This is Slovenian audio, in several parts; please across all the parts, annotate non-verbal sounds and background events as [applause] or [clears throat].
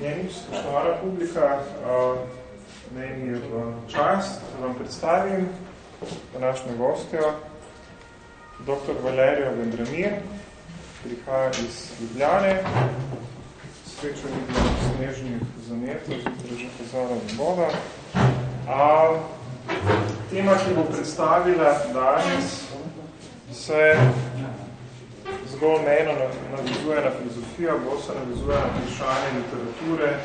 Jenič, spoštovana publika, meni je v čast, da vam predstavim današnjo gostjo, dr. Valerijo Vendramir, prihaja iz Ljubljane, srečo vidim snežnih zanetov, zjutraj že pozvala voda. A, tema, ki bo predstavila danes, se zgolj mejno navizuje na filozofijo, bolj se navizuje na vprašanje literature,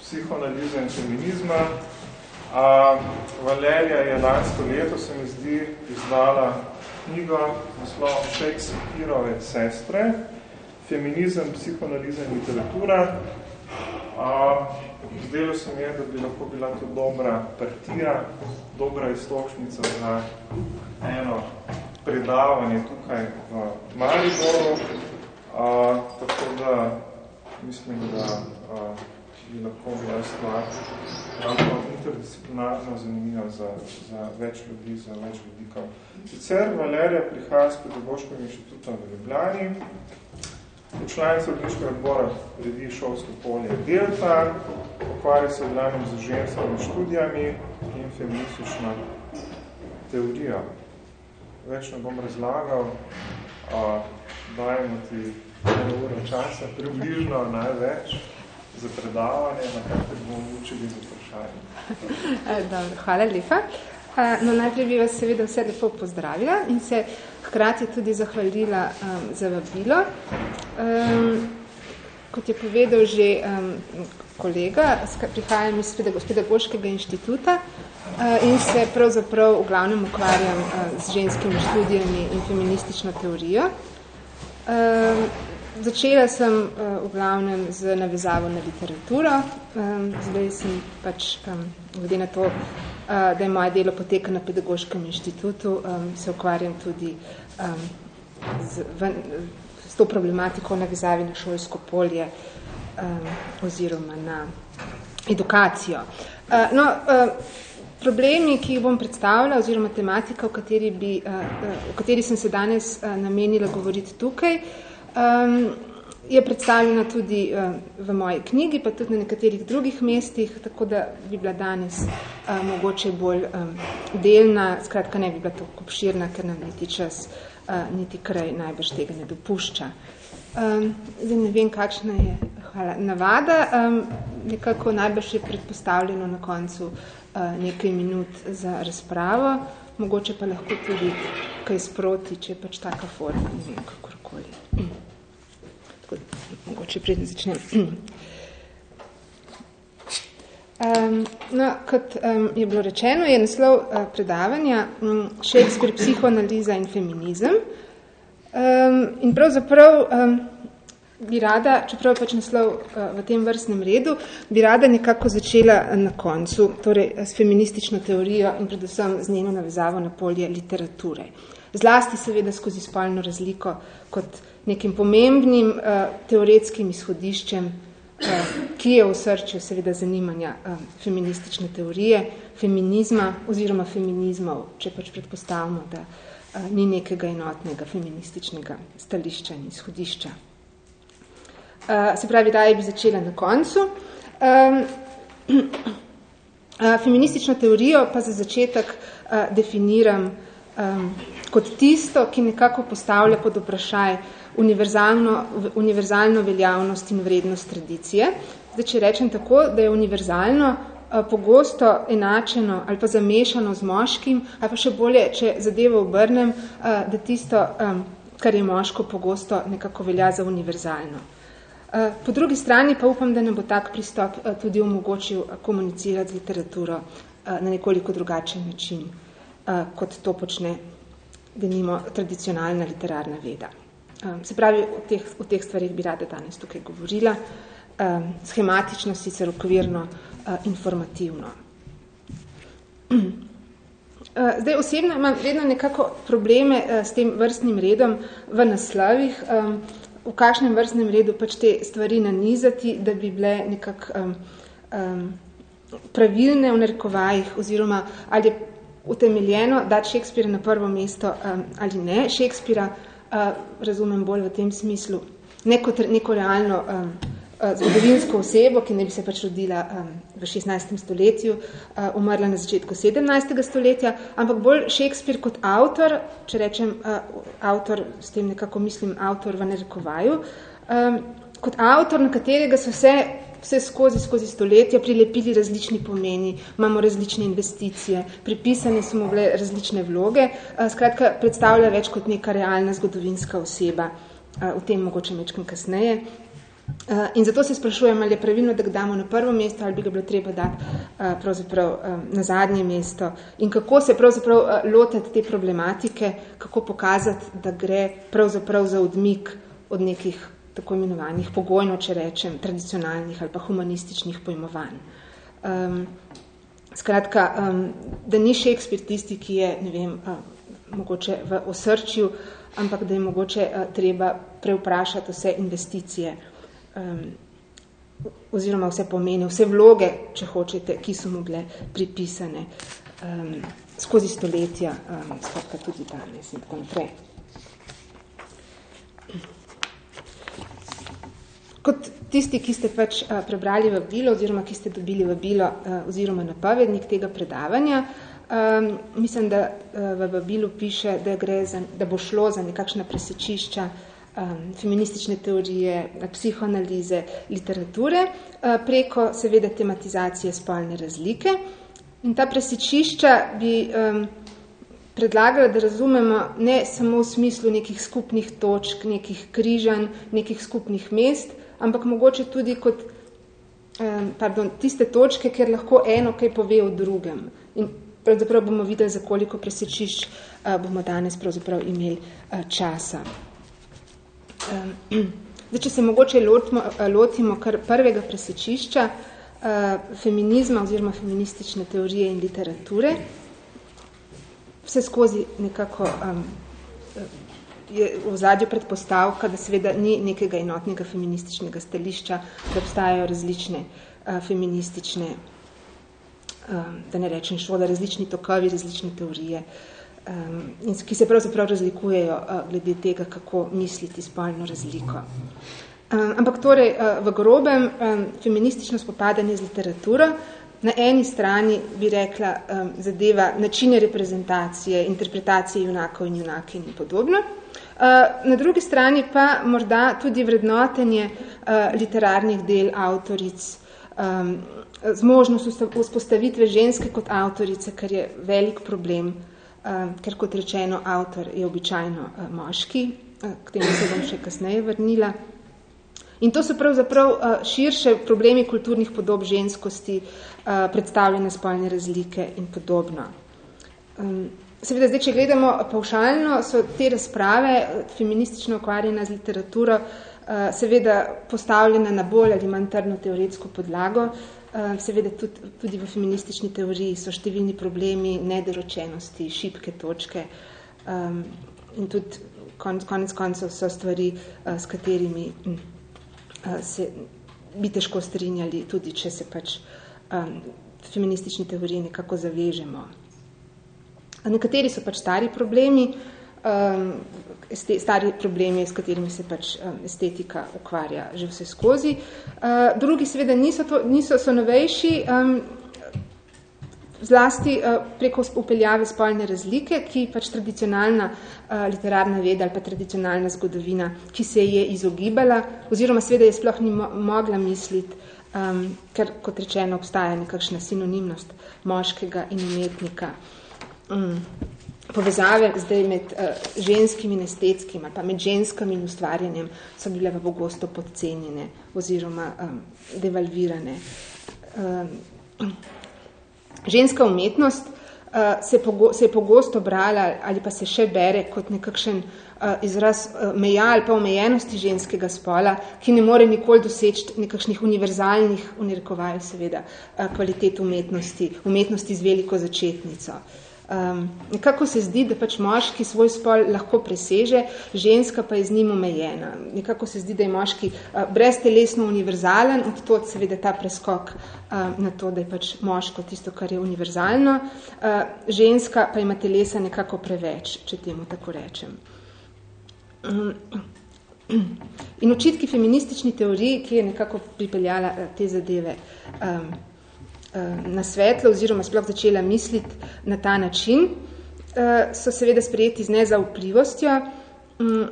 psihoanalize in feminizma. A, Valerija je lansko leto, se mi zdi, izdala knjigo naslov Shakespeareove sestre, feminizem, psihoanaliza in literatura. A, zdelo se mi je, da bi lahko bila to dobra partija, dobra istočnica za eno predavanje tukaj v Mariboru, a, tako da mislim, da a, bi lahko bila stvar ravno interdisciplinarno zanimiva za, za več ljudi, za več vidikov. Sicer Valerija prihaja z pedagoškim inštitutom v Ljubljani, v članico odličnega odbora redi šolsko polje Delta, pokvarja se vdanem z ženskimi študijami in feministično teorijo več ne bom razlagal, a, dajmo ti eno uro časa, približno največ za predavanje, na kaj te bomo učili za vprašanje. [laughs] E, dobro, hvala lepa. No, najprej bi vas seveda vse lepo pozdravila in se hkrati tudi zahvalila um, za vabilo. Um, kot je povedal že um, kolega, prihajam iz pedagoškega inštituta, Eh, in se pravzaprav v glavnem ukvarjam eh, z ženskimi študijami in feministično teorijo. Eh, začela sem v glavnem z navezavo na literaturo, zdaj sem pač, glede na to, da je moje delo poteka na pedagoškem inštitutu, se ukvarjam tudi z, s to problematiko navezavi na šolsko polje oziroma na edukacijo. No, Problemi, ki jih bom predstavila, oziroma tematika, o kateri, bi, uh, o kateri sem se danes uh, namenila govoriti tukaj, um, je predstavljena tudi uh, v moji knjigi, pa tudi na nekaterih drugih mestih, tako da bi bila danes uh, mogoče bolj delna, skratka ne bi bila tako obširna, ker nam niti čas, uh, niti kraj najbrž tega ne dopušča. Um, zdaj ne vem, kakšna je hvala, navada, um, nekako najbrž je predpostavljeno na koncu uh, nekaj minut za razpravo, mogoče pa lahko tudi kaj sproti, če je pač taka forma, ne vem, kakorkoli. Tako, mogoče predne začnem. Um, no, kot um, je bilo rečeno, je naslov uh, predavanja um, Shakespeare, psihoanaliza in feminizem. Um, in pravzaprav um, bi rada, čeprav pač naslov uh, v tem vrstnem redu, bi rada nekako začela na koncu, torej s feministično teorijo in predvsem z njeno navezavo na polje literature. Zlasti seveda skozi spolno razliko kot nekim pomembnim uh, teoretskim izhodiščem, uh, ki je v srču seveda zanimanja uh, feministične teorije, feminizma oziroma feminizmov, če pač predpostavimo, da uh, ni nekega enotnega feminističnega stališča in izhodišča. Se pravi, da je bi začela na koncu. [clears throat] Feministično teorijo pa za začetek definiram kot tisto, ki nekako postavlja pod vprašaj univerzalno, univerzalno veljavnost in vrednost tradicije. Zdaj, če rečem tako, da je univerzalno pogosto enačeno ali pa zamešano z moškim, ali pa še bolje, če zadevo obrnem, uh, da tisto, kar je moško, pogosto nekako velja za univerzalno. Eh, po drugi strani pa upam, da nam bo tak pristop eh, tudi omogočil eh, komunicirati z literaturo na nekoliko drugačen način, kot to počne, da nimo tradicionalna literarna veda. Se pravi, o teh, o teh stvarih bi rada danes tukaj govorila, schematično, sicer okvirno, informativno. [clears throat] Zdaj, osebno imam vedno nekako probleme s tem vrstnim redom v naslovih, v kakšnem vrstnem redu pač te stvari nanizati, da bi bile nekako um, um, pravilne v narekovajih, oziroma ali je utemeljeno dati Šekspira na prvo mesto um, ali ne. Šekspira uh, razumem bolj v tem smislu, neko, neko realno um, zgodovinsko osebo, ki ne bi se pač rodila um, v 16. stoletju, uh, umrla na začetku 17. stoletja, ampak bolj Shakespeare kot avtor, če rečem uh, avtor, s tem nekako mislim avtor v nerekovaju, um, kot avtor, na katerega so vse, vse skozi, skozi stoletja prilepili različni pomeni, imamo različne investicije, pripisane so mu bile različne vloge, uh, skratka predstavlja več kot neka realna zgodovinska oseba, uh, v tem mogoče mečkem kasneje. Uh, in zato se sprašujem, ali je pravilno, da ga damo na prvo mesto, ali bi ga bilo treba dati uh, pravzaprav um, na zadnje mesto. In kako se pravzaprav lotiti te problematike, kako pokazati, da gre pravzaprav za odmik od nekih tako imenovanih pogojno, če rečem, tradicionalnih ali pa humanističnih pojmovanj. Um, skratka, um, da ni Shakespeare tisti, ki je, ne vem, uh, mogoče v osrčju, ampak da je mogoče uh, treba preuprašati vse investicije um, oziroma vse pomeni, vse vloge, če hočete, ki so mu bile pripisane um, skozi stoletja, um, skratka tudi danes in tako naprej. Kot tisti, ki ste pač uh, prebrali vabilo oziroma ki ste dobili vabilo uh, oziroma napovednik tega predavanja, um, mislim, da uh, v vabilu piše, da, gre za, da bo šlo za nekakšna presečišča uh, um, feministične teorije, psihoanalize, literature, uh, preko seveda tematizacije spolne razlike. In ta presečišča bi um, predlagala, da razumemo ne samo v smislu nekih skupnih točk, nekih križanj, nekih skupnih mest, ampak mogoče tudi kot um, pardon, tiste točke, kjer lahko eno kaj pove o drugem. In pravzaprav bomo videli, za koliko presečišč uh, bomo danes pravzaprav imeli uh, časa. Zdaj, če se mogoče lotimo, lotimo kar prvega presečišča uh, feminizma oziroma feministične teorije in literature, vse skozi nekako um, je v zadju predpostavka, da seveda ni nekega enotnega feminističnega stališča, da obstajajo različne uh, feministične, um, da ne rečem šole, različni tokovi, različne teorije. Uh, um, ki se pravzaprav razlikujejo uh, glede tega, kako misliti spolno razliko. Um, ampak torej, uh, v grobem um, feministično spopadanje z literaturo na eni strani bi rekla um, zadeva načine reprezentacije, interpretacije junakov in junakin in podobno. Uh, na drugi strani pa morda tudi vrednotenje literarnih del avtoric, z možnost vzpostavitve ženske kot avtorice, kar je velik problem ker kot rečeno, avtor je običajno uh, moški, uh, k temu se bom še kasneje vrnila. In to so pravzaprav uh, širše problemi kulturnih podob ženskosti, predstavljene spolne razlike in podobno. Seveda, zdaj, če gledamo pavšalno, so te razprave, feministično ukvarjena z literaturo, seveda postavljene na bolj ali manj trdno teoretsko podlago, Eh, seveda tudi, tudi v feministični teoriji so številni problemi nedoročenosti, šibke točke um, in tudi konec, konec koncev so stvari, uh, s katerimi uh, se bi težko strinjali, tudi če se pač um, feministični teoriji nekako zavežemo. Nekateri so pač stari problemi, um, stari problemi, s katerimi se pač um, estetika ukvarja že vse skozi. Uh, drugi seveda niso, to, niso so novejši, um, zlasti uh, preko upeljave spolne razlike, ki pač tradicionalna uh, literarna veda ali pa tradicionalna zgodovina, ki se je izogibala, oziroma seveda je sploh ni mo mogla misliti, um, ker, kot rečeno, obstaja nekakšna sinonimnost moškega in umetnika. Um povezave zdaj med uh, ženskim in estetskim ali pa med ženskami in ustvarjanjem so bile v pogosto podcenjene oziroma um, devalvirane. Um, ženska umetnost uh, se, pogo se je pogosto brala ali pa se še bere kot nekakšen uh, izraz uh, meja ali pa omejenosti ženskega spola, ki ne more nikoli doseči nekakšnih univerzalnih, unirekovaj seveda, uh, kvalitet umetnosti, umetnosti z veliko začetnico. Uh, Um, nekako se zdi, da pač moški svoj spol lahko preseže, ženska pa je z njim omejena. Nekako se zdi, da je moški uh, breztelesno univerzalen, od to seveda ta preskok uh, na to, da je pač moško tisto, kar je univerzalno. Uh, ženska pa ima telesa nekako preveč, če temu tako rečem. Um, In očitki feministični teoriji, ki je nekako pripeljala te zadeve um, na svetlo oziroma sploh začela misliti na ta način, uh, so seveda sprejeti z nezaupljivostjo. Um,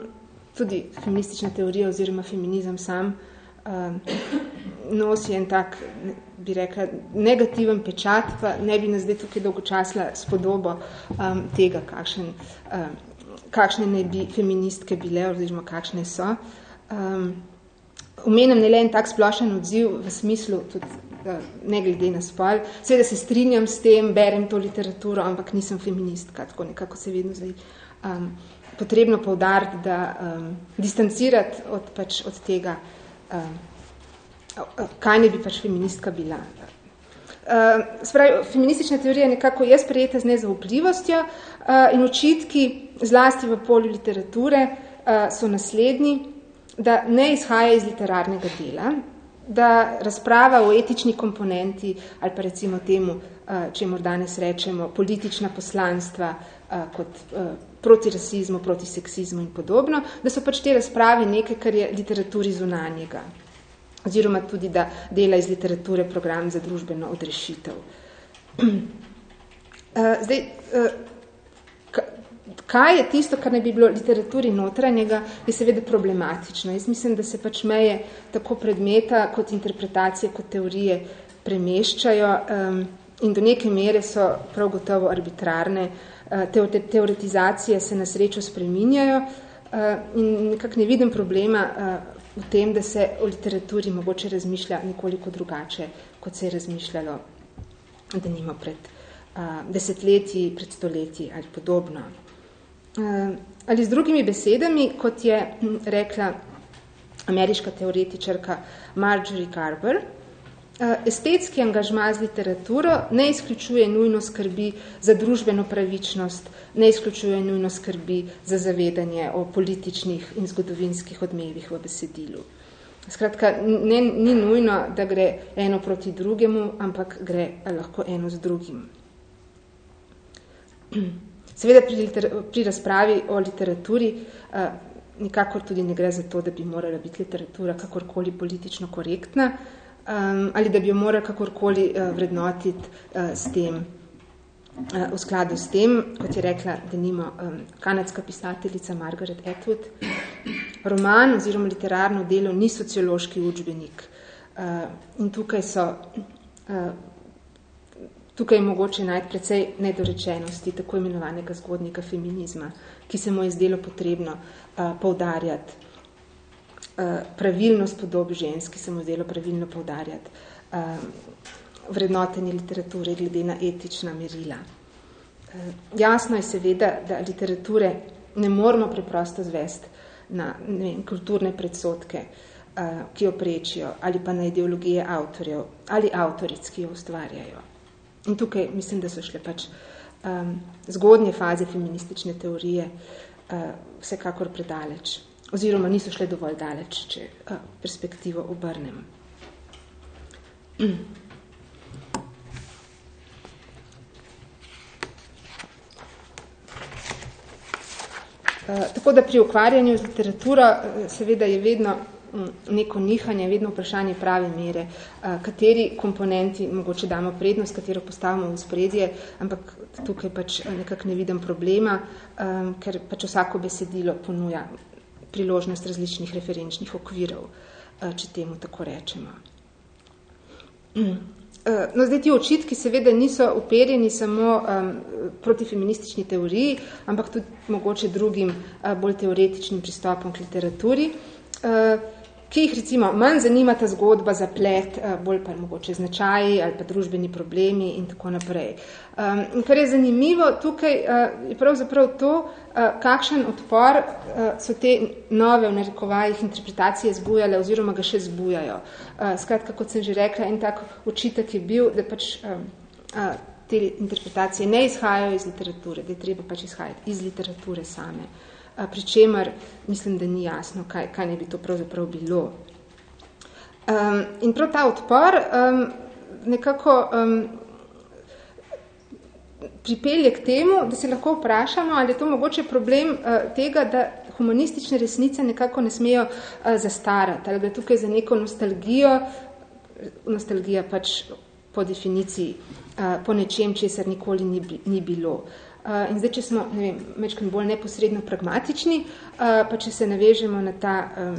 tudi feministična teorija oziroma feminizem sam um, nosi en tak, bi rekla, negativen pečat, pa ne bi nas zdaj tukaj dolgočasla spodobo um, tega, kakšen, kakšne ne bi feministke bile oziroma kakšne so. Um, Omenem ne le en tak splošen odziv v smislu, tudi ne glede na spol. Seveda se strinjam s tem, berem to literaturo, ampak nisem feministka, tako nekako se vedno zdaj um, potrebno poudariti, da um, distancirati od, pač, od tega, um, kaj ne bi pač feministka bila. Uh, spravi, feministična teorija nekako je sprejeta z nezaupljivostjo uh, in očitki zlasti v polju literature uh, so naslednji, da ne izhaja iz literarnega dela, da razprava o etični komponenti ali pa recimo temu, uh, če mor danes rečemo, politična poslanstva uh, kot uh, proti rasizmu, proti seksizmu in podobno, da so pač te razprave nekaj, kar je literaturi zunanjega oziroma tudi, da dela iz literature program za družbeno odrešitev. [clears throat] Eh, zdaj, eh, kaj je tisto, kar ne bi bilo literaturi notranjega, je seveda problematično. Jaz mislim, da se pač meje tako predmeta kot interpretacije, kot teorije premeščajo in do neke mere so prav gotovo arbitrarne. Eh, teoretizacije se na srečo spreminjajo in nekako ne vidim problema v tem, da se o literaturi mogoče razmišlja nekoliko drugače, kot se je razmišljalo, da nima pred uh, desetletji, pred stoletji ali podobno. Uh, ali z drugimi besedami, kot je rekla ameriška teoretičarka Marjorie Garber, Eh, estetski angažma z literaturo ne izključuje nujno skrbi za družbeno pravičnost, ne izključuje nujno skrbi za zavedanje o političnih in zgodovinskih odmevih v besedilu. Skratka, ne, ni nujno, da gre eno proti drugemu, ampak gre lahko eno z drugim. [clears throat] Seveda pri, liter, pri razpravi o literaturi uh, nikakor tudi ne gre za to, da bi morala biti literatura kakorkoli politično korektna, um, ali da bi jo morali kakorkoli uh, vrednotiti uh, s tem, uh, v skladu s tem, kot je rekla, da nima um, kanadska pisateljica Margaret Atwood. Roman oziroma literarno delo ni sociološki učbenik. Uh, in tukaj so uh, Tukaj je mogoče najti precej nedorečenosti tako imenovanega zgodnika feminizma, ki se mu je zdelo potrebno uh, poudarjati Eh, pravilnost podob žensk, ki se mu zdelo pravilno poudarjati, uh, vrednotenje literature glede na etična merila. Uh, jasno je seveda, da literature ne moramo preprosto zvesti na ne vem, kulturne predsotke, uh, ki jo prečijo, ali pa na ideologije avtorjev, ali avtoric, ki jo ustvarjajo. In tukaj mislim, da so šle pač um, zgodnje faze feministične teorije uh, vsekakor predaleč oziroma niso šle dovolj daleč, če a, perspektivo obrnem. Tako da pri ukvarjanju z literaturo seveda je vedno neko nihanje, vedno vprašanje prave mere, kateri komponenti mogoče damo prednost, katero postavimo v spredje, ampak tukaj pač nekako ne vidim problema, ker pač vsako besedilo ponuja priložnost različnih referenčnih okvirov, eh, če temu tako rečemo. Eh, no, zdaj ti očitki seveda niso uperjeni samo um, proti feministični teoriji, ampak tudi mogoče drugim uh, bolj teoretičnim pristopom k literaturi. Uh, ki jih recimo manj zanima ta zgodba za plet, eh, bolj pa mogoče značaji ali pa družbeni problemi in tako naprej. Um, kar je zanimivo tukaj uh, je pravzaprav to, uh, kakšen odpor uh, so te nove v narekovajih interpretacije zbujale oziroma ga še zbujajo. Uh, skratka, kot sem že rekla, en tak očitek je bil, da pač um, uh, te interpretacije ne izhajajo iz literature, da je treba pač izhajati iz literature same. Uh, pri čemer mislim, da ni jasno, kaj, kaj ne bi to pravzaprav bilo. Um, in prav ta odpor um, nekako um, pripelje k temu, da se lahko vprašamo, ali je to mogoče problem uh, tega, da humanistične resnice nekako ne smejo uh, zastarati, ali gre tukaj za neko nostalgijo, nostalgija pač po definiciji, uh, po nečem, česar nikoli ni, ni bilo. Uh, in zdaj, če smo, ne vem, mečkaj bolj neposredno pragmatični, uh, pa če se navežemo na ta um,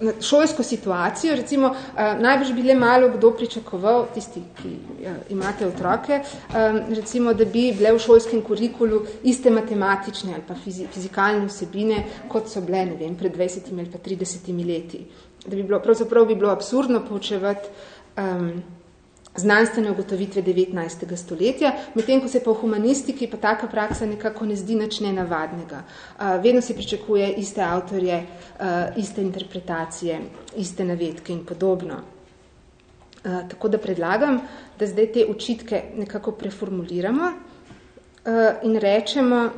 na šolsko situacijo, recimo, uh, najbrž bi le malo kdo pričakoval, tisti, ki uh, imate otroke, um, recimo, da bi bile v šolskem kurikulu iste matematične ali pa fizi fizikalne vsebine, kot so bile, ne vem, pred 20 ali pa 30 leti. Da bi bilo, pravzaprav bi bilo absurdno poučevati um, znanstvene ugotovitve 19. stoletja, medtem ko se pa v humanistiki pa taka praksa nekako ne zdi nič nenavadnega. Vedno se pričakuje iste avtorje, iste interpretacije, iste navedke in podobno. Tako da predlagam, da zdaj te očitke nekako preformuliramo in rečemo,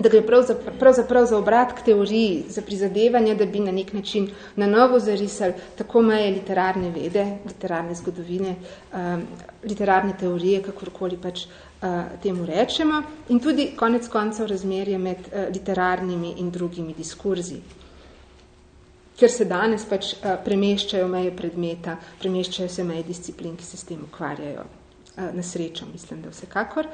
da gre pravzaprav, pravzaprav za obrat k teoriji, za prizadevanje, da bi na nek način na novo zarisali tako meje literarne vede, literarne zgodovine, um, literarne teorije, kakorkoli pač uh, temu rečemo, in tudi konec koncev razmerje med uh, literarnimi in drugimi diskurzi. Ker se danes pač uh, premeščajo meje predmeta, premeščajo se meje disciplin, ki se s tem ukvarjajo. Uh, na srečo, mislim, da vsekakor.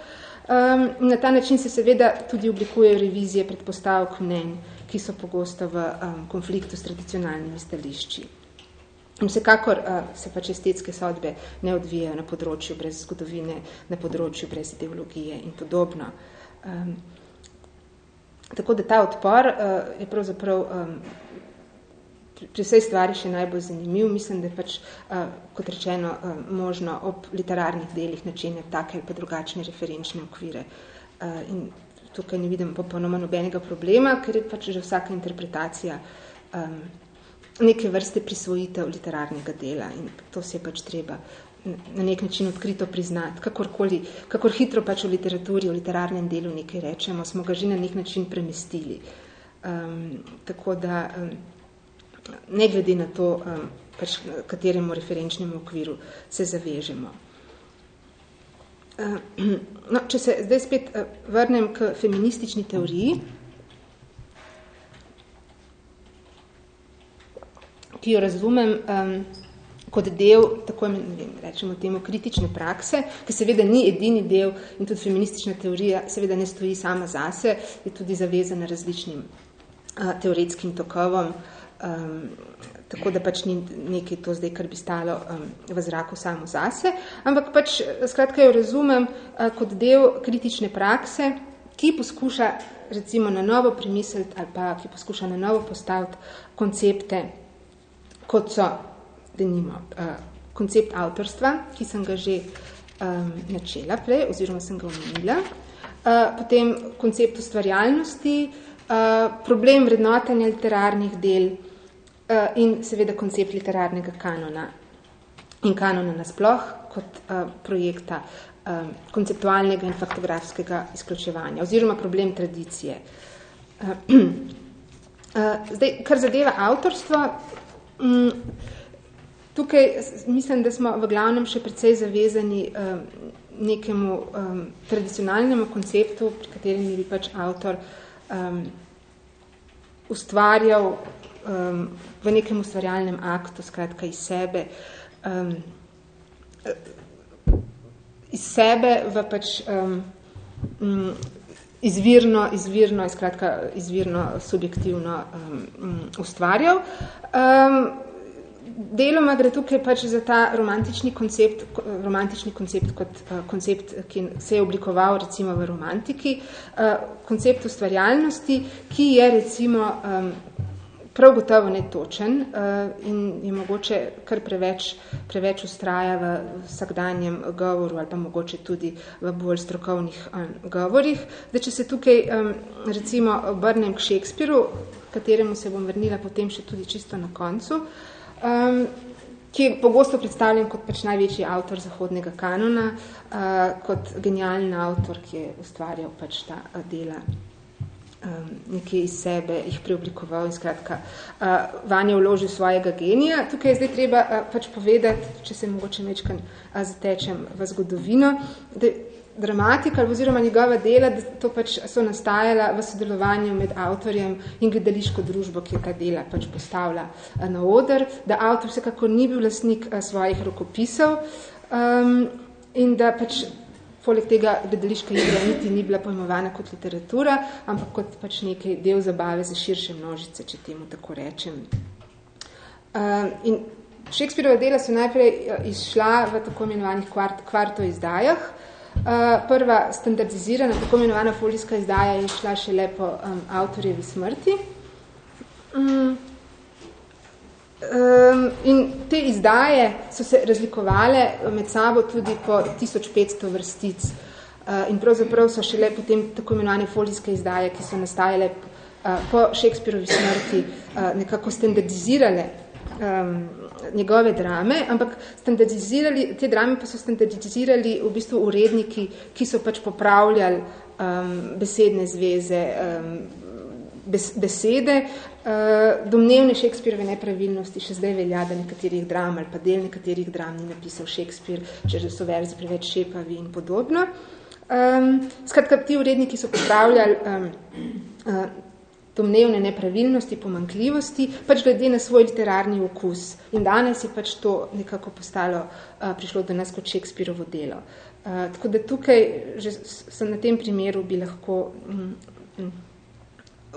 Um, na ta način se seveda tudi oblikujejo revizije predpostavk mnenj, ki so pogosto v um, konfliktu s tradicionalnimi stališči. In vsekakor uh, se pač estetske sodbe ne odvijajo na področju brez zgodovine, na področju brez ideologije in podobno. Um, tako da ta odpor uh, je pravzaprav um, pri vsej stvari še najbolj zanimiv. Mislim, da je pač, uh, kot rečeno, uh, možno ob literarnih delih načenjati take ali pa drugačne referenčne okvire. Uh, in tukaj ne vidim popolnoma nobenega problema, ker je pač že vsaka interpretacija neke vrste prisvojitev literarnega dela in to se je pač treba na nek način odkrito priznati. Kakorkoli, kakor hitro pač v literaturi, v literarnem delu nekaj rečemo, smo ga že na nek način premestili. Um, tako da um, ne glede na to, pač kateremu referenčnemu okviru se zavežemo. [clears throat] No, če se zdaj spet uh, vrnem k feministični teoriji, ki jo razumem um, kot del, tako ne vem, rečemo temu, kritične prakse, ki seveda ni edini del in tudi feministična teorija seveda ne stoji sama zase, je tudi zavezana različnim uh, teoretskim tokovom, uh, Um, tako da pač ni nekaj to zdaj, kar bi stalo um, v zraku samo zase, ampak pač skratka jo razumem uh, kot del kritične prakse, ki poskuša recimo na novo premisliti ali pa ki poskuša na novo postaviti koncepte, kot so, da nimo, uh, koncept avtorstva, ki sem ga že um, načela prej, oziroma sem ga omenila, uh, potem koncept ustvarjalnosti, uh, problem vrednotenja literarnih del, in seveda koncept literarnega kanona in kanona nasploh kot uh, projekta um, konceptualnega in faktografskega izključevanja oziroma problem tradicije. Uh, uh, [clears throat] zdaj, kar zadeva avtorstvo, um, tukaj mislim, da smo v glavnem še precej zavezani um, nekemu um, tradicionalnemu konceptu, pri katerem bi pač avtor um, ustvarjal um, v nekem ustvarjalnem aktu, skratka iz sebe, um, iz sebe v pač um, izvirno, izvirno, skratka izvirno, subjektivno um, ustvarjal. Um, Deloma gre tukaj pač za ta romantični koncept, romantični koncept kot uh, koncept, ki se je oblikoval recimo v romantiki, uh, koncept ustvarjalnosti, ki je recimo um, prav gotovo netočen uh, in je mogoče kar preveč, preveč ustraja v vsakdanjem govoru ali pa mogoče tudi v bolj strokovnih um, govorih. Da, če se tukaj um, recimo obrnem k Šekspiru, kateremu se bom vrnila potem še tudi čisto na koncu, um, ki je pogosto predstavljen kot pač največji avtor zahodnega kanona, uh, kot genialni avtor, ki je ustvarjal pač ta uh, dela nekje iz sebe jih preoblikoval in skratka uh, vanje vložil svojega genija. Tukaj je zdaj treba uh, pač povedati, če se mogoče mečkan uh, zatečem v zgodovino, da dramatika oziroma njegova dela, da to pač so nastajala v sodelovanju med avtorjem in gledališko družbo, ki je ta dela pač postavila uh, na oder, da avtor vsekako ni bil lastnik uh, svojih rokopisov um, in da pač poleg tega gledališka igra niti ni bila pojmovana kot literatura, ampak kot pač nekaj del zabave za širše množice, če temu tako rečem. Uh, in Shakespeareova dela so najprej izšla v tako imenovanih kvart, kvarto izdajah, Eh, prva standardizirana, tako imenovana folijska izdaja je šla še lepo um, avtorjevi smrti. Um, um, in te izdaje so se razlikovale med sabo tudi po 1500 vrstic. Uh, in pravzaprav so šele potem tako imenovane folijske izdaje, ki so nastajale uh, po Shakespeareovi smrti, uh, nekako standardizirale um, njegove drame, ampak standardizirali, te drame pa so standardizirali v bistvu uredniki, ki so pač popravljali um, besedne zveze, um, besede. Uh, domnevne Shakespeareve nepravilnosti še zdaj velja, da nekaterih dram ali pa del nekaterih dram ni napisal Shakespeare, če so verzi preveč šepavi in podobno. Um, skratka, ti uredniki so popravljali um, uh, domnevne nepravilnosti, pomankljivosti, pač glede na svoj literarni okus. In danes je pač to nekako postalo, uh, prišlo do nas kot Shakespeareovo delo. Uh, tako da tukaj, že sem na tem primeru, bi lahko um, um,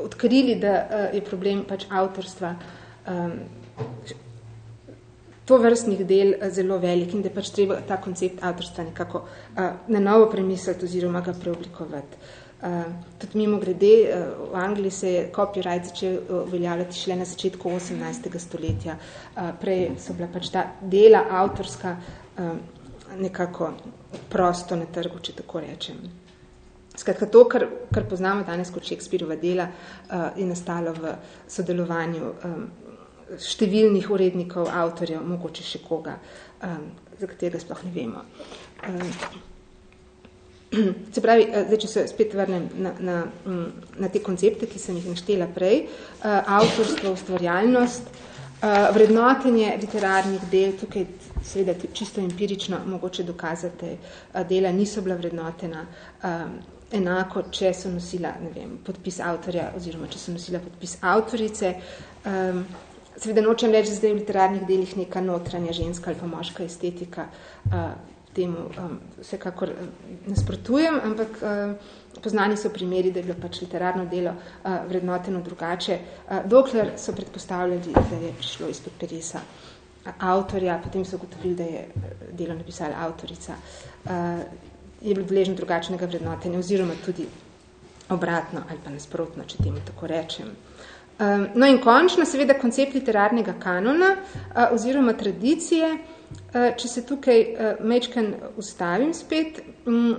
odkrili, da uh, je problem pač avtorstva um, to vrstnih del zelo velik in da pač treba ta koncept avtorstva nekako uh, na novo premisliti oziroma ga preoblikovati. Uh, tudi mimo grede, uh, v Angliji se je copyright začel uveljavljati šele na začetku 18. stoletja. Uh, prej so bila pač ta dela avtorska uh, nekako prosto na trgu, če tako rečem. Skratka, to, kar, kar poznamo danes kot Shakespeareova dela, uh, je nastalo v sodelovanju um, številnih urednikov, avtorjev, mogoče še koga, um, za katerega sploh ne vemo. Um, [clears throat] Se pravi, eh, zdaj, če se spet vrnem na, na, na te koncepte, ki sem jih naštela prej, eh, avtorstvo, ustvarjalnost, eh, vrednotenje literarnih del, tukaj seveda čisto empirično mogoče dokazate, dela niso bila vrednotena enako, če so nosila ne vem, podpis avtorja oziroma če so nosila podpis avtorice. Seveda nočem reči, da je v literarnih delih neka notranja ženska ali pa moška estetika, temu um, vsekakor um, nasprotujem, ampak um, poznani so primeri, da je bilo pač literarno delo uh, vrednoteno drugače, uh, dokler so predpostavljali, da je prišlo izpod peresa uh, avtorja, potem so ugotovili, da je uh, delo napisala avtorica, uh, je bilo deležno drugačnega vrednotenja oziroma tudi obratno ali pa nasprotno, če temu tako rečem. Um, no in končno, seveda, koncept literarnega kanona uh, oziroma tradicije, Eh, če se tukaj eh, mečken ustavim spet, mm,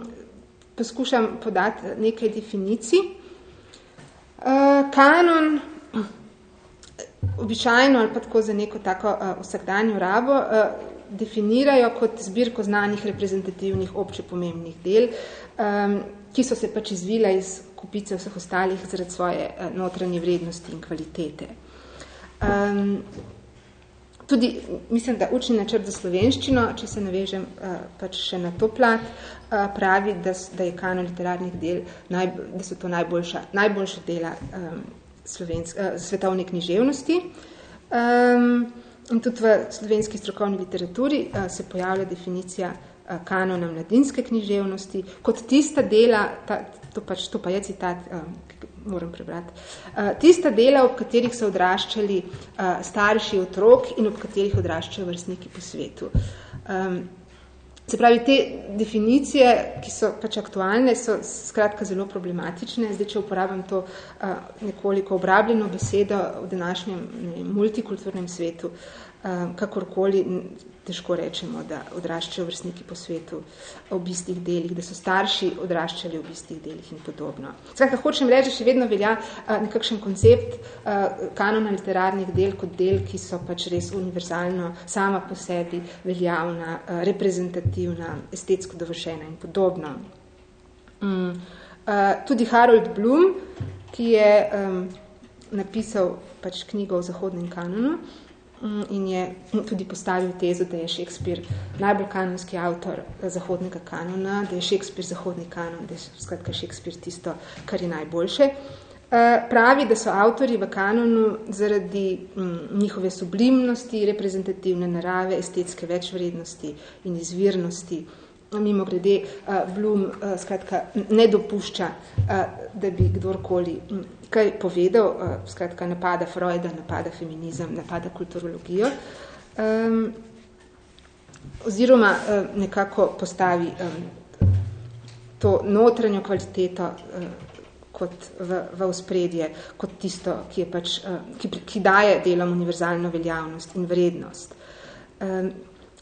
poskušam podati nekaj definicij. Eh, kanon, običajno ali pa tako za neko tako vsakdanjo rabo, definirajo kot zbirko znanih reprezentativnih obče pomembnih del, ki so se pač izvila iz kupice vseh ostalih zaradi svoje notranje vrednosti in kvalitete. Um, tudi, mislim, da učni načrt za slovenščino, če se navežem uh, pač še na to plat, uh, pravi, da, da je kanon literarnih del, naj, da so to najboljša, najboljša dela um, uh, svetovne književnosti. Um, in tudi v slovenski strokovni literaturi uh, se pojavlja definicija uh, kanona mladinske književnosti kot tista dela, ta, to, pač, to pa je citat, um, moram prebrati. Uh, tista dela, ob katerih so odraščali uh, starši otrok in ob katerih odraščajo vrstniki po svetu. Um, se pravi, te definicije, ki so pač aktualne, so skratka zelo problematične. Zdaj, če uporabljam to uh, nekoliko obrabljeno besedo v današnjem ne, multikulturnem svetu, uh, kakorkoli težko rečemo, da odraščajo vrstniki po svetu v istih delih, da so starši odraščali v istih delih in podobno. Skratka, hočem reči, še vedno velja nekakšen koncept kanona literarnih del kot del, ki so pač res univerzalno sama po sebi veljavna, reprezentativna, estetsko dovršena in podobno. Mm. Tudi Harold Bloom, ki je um, napisal pač knjigo o zahodnem kanonu, in je tudi postavil tezo, da je Shakespeare najbolj kanonski avtor zahodnega kanona, da je Shakespeare zahodni kanon, da je skratka Shakespeare tisto, kar je najboljše. Eh, pravi, da so avtori v kanonu zaradi mm, njihove sublimnosti, reprezentativne narave, estetske večvrednosti in izvirnosti. Mimo grede, uh, skratka, ne dopušča, da bi kdorkoli mm, kaj povedal, uh, skratka, napada Freuda, napada feminizem, napada kulturologijo, um, oziroma uh, nekako postavi um, to notranjo kvaliteto uh, kot v, v uspredje, kot tisto, ki, je pač, eh, ki, ki daje delom univerzalno veljavnost in vrednost.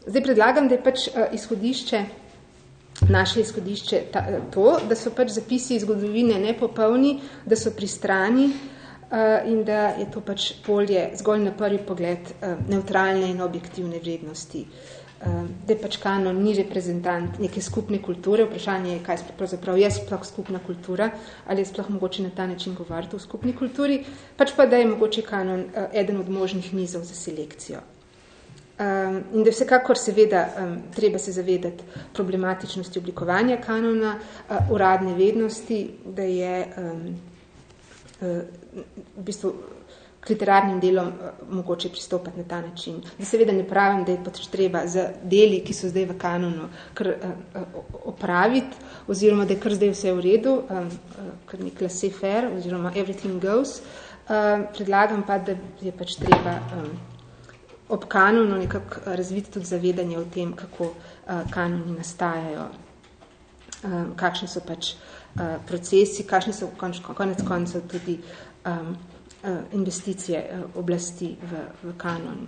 Zdaj predlagam, da je pač eh, izhodišče, naše izhodišče ta, eh, to, da so pač zapisi zgodovine nepopolni, da so pristrani in da je to pač polje zgolj na prvi pogled neutralne in objektivne vrednosti. Ehm, da pač kanon ni reprezentant neke skupne kulture, vprašanje je, kaj pravzaprav je sploh skupna kultura, ali je sploh mogoče na ta način govoriti o skupni kulturi, pač pa da je mogoče kanon uh, eden od možnih nizov za selekcijo. Um, in da vsekakor seveda um, treba se zavedati problematičnosti oblikovanja kanona, uh, uradne vednosti, da je um, uh, v bistvu k literarnim delom uh, mogoče pristopati na ta način. Da seveda ne pravim, da je pač treba za deli, ki so zdaj v kanonu, kar uh, opraviti, oziroma da je kar zdaj vse v redu, um, kar nek laissez-faire, oziroma everything goes. Uh, predlagam pa, da je pač treba um, ob kanonu nekako razviti tudi zavedanje o tem, kako uh, kanoni nastajajo, um, kakšni so pač uh, procesi, kakšni so konč, konec koncev tudi um, uh, investicije uh, oblasti v, v kanon.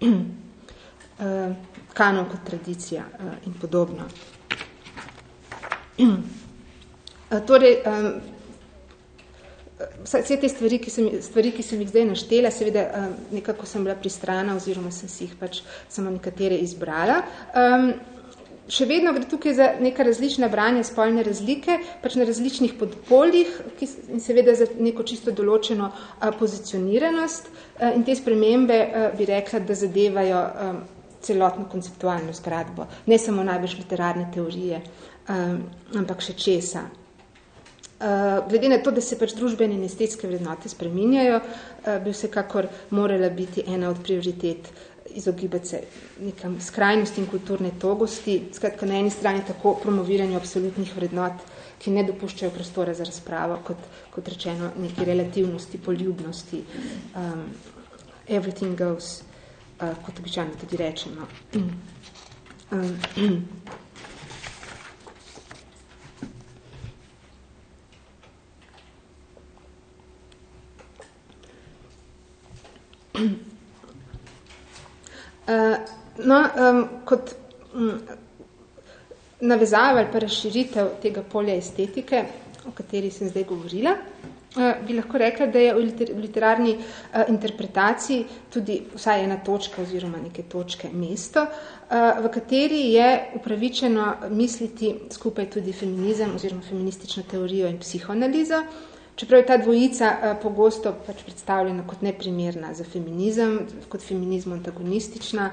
uh, [clears throat] kanon kot tradicija uh, in podobno. uh, [clears throat] torej, um, vse te stvari ki, sem, stvari, ki sem jih zdaj naštela, seveda um, nekako sem bila pristrana oziroma sem si jih pač samo nekatere izbrala. Um, še vedno gre tukaj za neka različna branja spolne razlike, pač na različnih podpoljih ki, in seveda za neko čisto določeno a, pozicioniranost a, in te spremembe a, bi rekla, da zadevajo a, celotno konceptualno zgradbo, ne samo najbolj literarne teorije, a, ampak še česa. Uh, glede na to, da se pač družbene in estetske vrednote spreminjajo, uh, bi vsekakor morala biti ena od prioritet izogibati se nekam skrajnosti in kulturne togosti, skratka na eni strani tako promoviranju absolutnih vrednot, ki ne dopuščajo prostora za razpravo, kot, kot rečeno neki relativnosti, poljubnosti, um, everything goes, uh, kot običajno tudi rečemo. Um, [clears throat] Uh, [clears throat] no, um, kot um, navezava ali pa razširitev tega polja estetike, o kateri sem zdaj govorila, uh, bi lahko rekla, da je v, liter v literarni uh, interpretaciji tudi vsaj ena točka oziroma neke točke mesto, uh, v kateri je upravičeno misliti skupaj tudi feminizem oziroma feministično teorijo in psihoanalizo, Čeprav je ta dvojica uh, pogosto pač predstavljena kot neprimerna za feminizem, kot feminizmu antagonistična,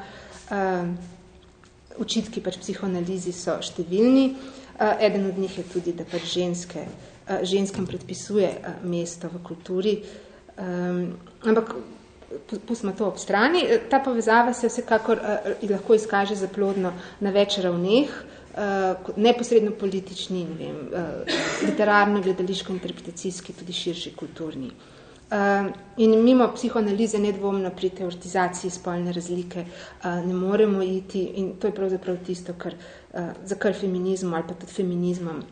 učitki pač psihoanalizi so številni. Uh, eden od njih je tudi, da pač ženske, ženskam predpisuje mesto v kulturi. Um, ampak pustimo to ob strani. Ta povezava se vsekakor lahko izkaže za plodno na več ravneh. Uh, neposredno politični, ne vem, uh, literarno, gledališko, interpretacijski, tudi širši kulturni. Uh, in mimo psihoanalize nedvomno pri teoretizaciji spolne razlike uh, ne moremo iti in to je pravzaprav tisto, kar, uh, za kar feminizmu ali pa tudi feminizmom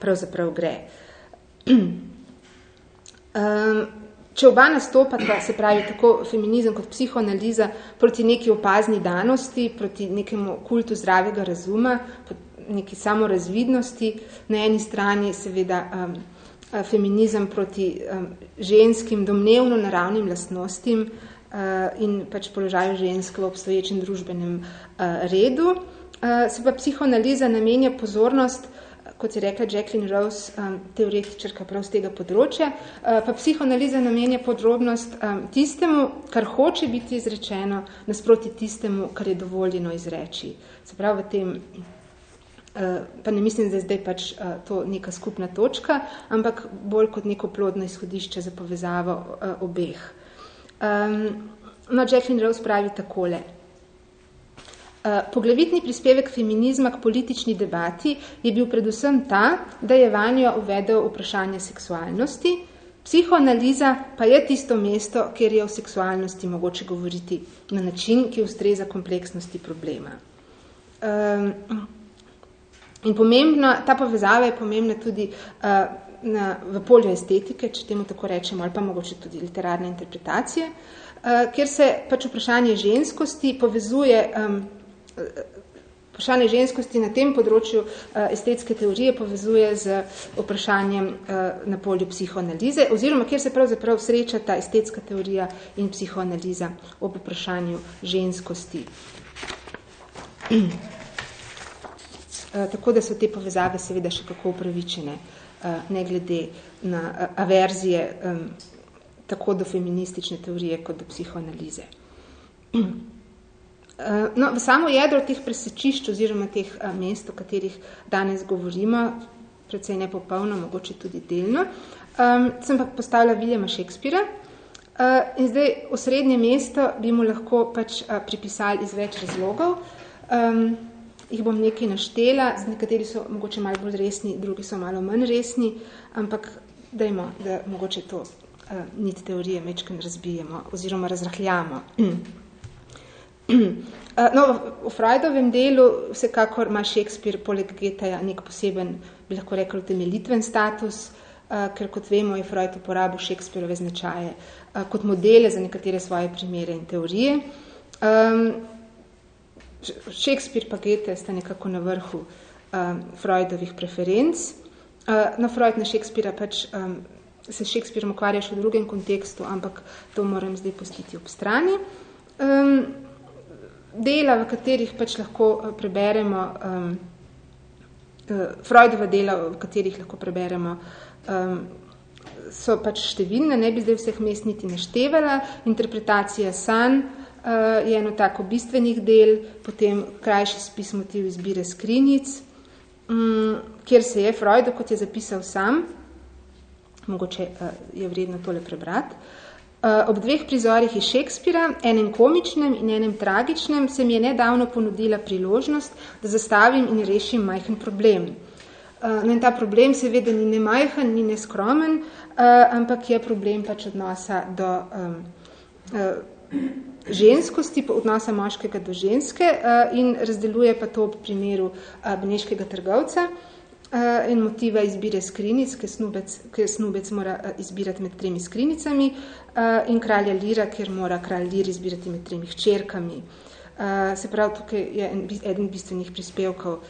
pravzaprav gre. um, [clears throat] če oba nastopata, se pravi tako feminizem kot psihoanaliza, proti neki opazni danosti, proti nekemu kultu zdravega razuma, neki samorazvidnosti, na eni strani seveda um, feminizem proti um, ženskim domnevno naravnim lastnostim uh, in pač položaju žensk v obstoječem družbenem uh, redu. Uh, se pa psihoanaliza namenja pozornost kot je rekla Jacqueline Rose, um, teoretičarka prav z tega področja, uh, pa psihoanaliza namenja podrobnost um, tistemu, kar hoče biti izrečeno, nasproti tistemu, kar je dovoljeno izreči. Se pravi, v tem, uh, pa ne mislim, da je zdaj pač uh, to neka skupna točka, ampak bolj kot neko plodno izhodišče za povezavo uh, obeh. Um, no, Jacqueline Rose pravi takole. Eh, poglavitni prispevek feminizma k politični debati je bil predvsem ta, da je vanjo uvedel vprašanje seksualnosti, psihoanaliza pa je tisto mesto, kjer je o seksualnosti mogoče govoriti na način, ki ustreza kompleksnosti problema. Um, in pomembno, ta povezava je pomembna tudi uh, na, v polju estetike, če temu tako rečemo, ali pa mogoče tudi literarne interpretacije, uh, kjer se pač vprašanje ženskosti povezuje um, vprašanje ženskosti na tem področju eh, estetske teorije povezuje z vprašanjem eh, na polju psihoanalize, oziroma kjer se pravzaprav sreča ta estetska teorija in psihoanaliza ob vprašanju ženskosti. [clears throat] Eh, tako da so te povezave seveda še kako upravičene, ne glede na averzije tako do feministične teorije kot do psihoanalize. [clears throat] Eh, no, v samo jedro teh presečišč oziroma teh eh, mest, o katerih danes govorimo, predvsej nepopolno, mogoče tudi delno, um, sem pa postavila Viljama Šekspira. Uh, in zdaj osrednje mesto bi mu lahko pač uh, pripisali iz več razlogov. Um, jih bom nekaj naštela, nekateri so mogoče malo bolj resni, drugi so malo manj resni, ampak dajmo, da mogoče to uh, nit teorije mečken razbijemo oziroma razrahljamo. [clears throat] [clears throat] Eh, no, v Freudovem delu vsekakor ima Shakespeare poleg Getaja nek poseben, bi lahko rekel, temelitven status, eh, ker kot vemo, je Freud uporabil Shakespearove značaje eh, kot modele za nekatere svoje primere in teorije. Shakespeare pa Gete sta nekako na vrhu Freudovih preferenc. No, Freud na Shakespearea pač se s Shakespeareom ukvarja še v drugem kontekstu, ampak to moram zdaj postiti ob strani. Um, dela, v katerih pač lahko eh, preberemo, um, Freudova dela, v katerih lahko preberemo, um, so pač številne, ne bi zdaj vseh mest niti naštevala. Interpretacija san uh, je eno tako bistvenih del, potem krajši spis motiv izbire skrinic, um, kjer se je Freud, kot je zapisal sam, mogoče uh, je vredno tole prebrati, Eh, ob dveh prizorih iz Šekspira, enem komičnem in enem tragičnem, se mi je nedavno ponudila priložnost, da zastavim in rešim majhen problem. Uh, in ta problem seveda ni ne majhen, ni ne skromen, uh, ampak je problem pač odnosa do um, uh, ženskosti, odnosa moškega do ženske uh, in razdeluje pa to v primeru uh, beneškega trgovca, uh, in motiva izbire skrinic, ker snubec, ker snubec mora uh, izbirati med tremi skrinicami uh, in kralja Lira, ker mora kralj Lir izbirati med tremi hčerkami. Se pravi, tukaj je en, eden bistvenih prispevkov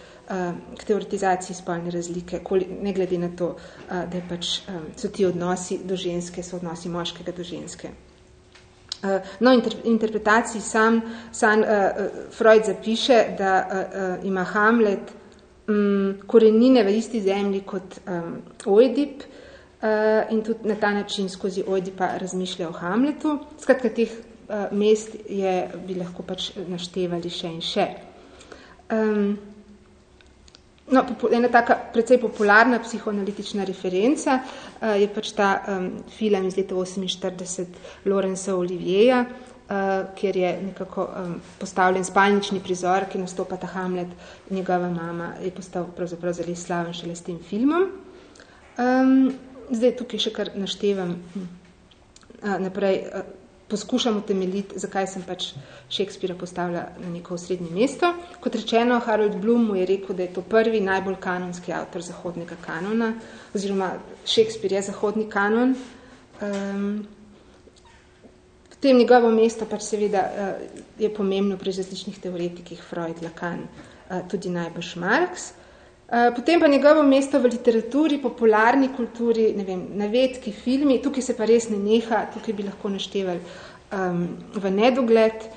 k teoretizaciji spolne razlike, ne glede na to, da je pač, so ti odnosi do ženske, so odnosi moškega do ženske. No, inter, interpretaciji sam, sam Freud zapiše, da ima Hamlet um, korenine v isti zemlji kot um, Oedip uh, in tudi na ta način skozi Oedipa razmišlja o Hamletu. Skratka, teh uh, mest je, bi lahko pač naštevali še in še. Um, no, ena taka precej popularna psihoanalitična referenca uh, je pač ta um, film iz leta 48 Lorenza Olivieja, uh, kjer je nekako um, postavljen spalnični prizor, ki nastopa ta Hamlet, njegova mama je postal pravzaprav zelo slaven šele s tem filmom. Um, zdaj tukaj še kar naštevam uh, naprej, uh, poskušam utemeljiti, zakaj sem pač Shakespearea postavila na neko srednje mesto. Kot rečeno, Harold Bloom mu je rekel, da je to prvi najbolj kanonski avtor zahodnega kanona, oziroma Shakespeare je zahodni kanon. Um, tem njegovo mesto pač seveda uh, je pomembno pri različnih teoretikih Freud, Lacan, uh, tudi najbrž Marx. Uh, potem pa njegovo mesto v literaturi, popularni kulturi, ne vem, navedki, filmi, tukaj se pa res ne neha, tukaj bi lahko naštevali um, v nedogled.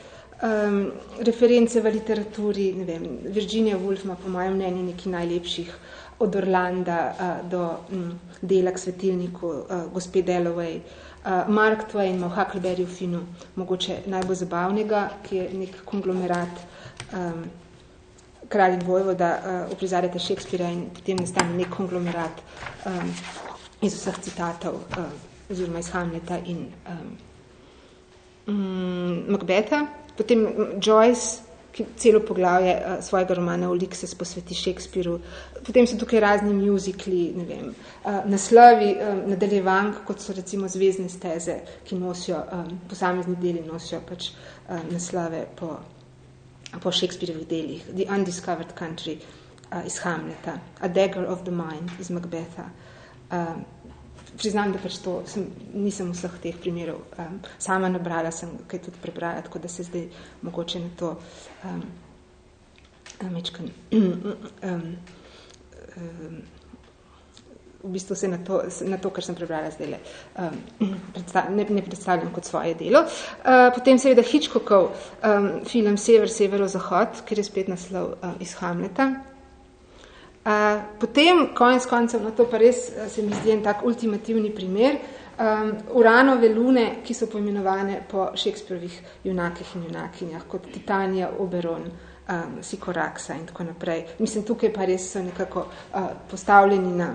um, reference v literaturi, ne vem, Virginia Woolf ima po mojem mnenju neki najlepših od Orlanda uh, do um, dela k svetilniku uh, gospe Dalloway. Uh, Mark Twain ima v Huckleberry Finu mogoče najbolj zabavnega, ki je nek konglomerat um, kralj in vojvoda uh, uprizarjate Shakespearea in potem nastane nek konglomerat um, iz vseh citatov uh, oziroma iz Hamleta in um, um, Macbetha. Potem Joyce, ki celo poglavje uh, svojega romana Ulysses posveti Shakespeareu. Potem so tukaj razni muzikli, ne vem, uh, naslovi um, nadaljevank, kot so recimo zvezdne steze, ki nosijo, um, posamezni deli nosijo pač uh, naslove po po Shakespeareovih delih, The Undiscovered Country uh, iz Hamleta, A Dagger of the Mind iz Macbetha. Um, priznam, da pač to sem, nisem vseh teh primerov um, sama nabrala, sem kaj tudi prebrala, tako da se zdaj mogoče na to um, mečkan um, um, v bistvu se na to, na to kar sem prebrala zdaj, um, predstav, ne, ne predstavljam kot svoje delo. Uh, potem seveda Hitchcockov um, film Sever, Severo, Zahod, ker je spet naslov um, iz Hamleta. Uh, potem, konec koncev, na to pa res uh, se mi zdi en tak ultimativni primer, um, Uranove lune, ki so poimenovane po Shakespeareovih junakih in junakinjah, kot Titania, Oberon, um, Sikoraksa in tako naprej. Mislim, tukaj pa res so nekako uh, postavljeni na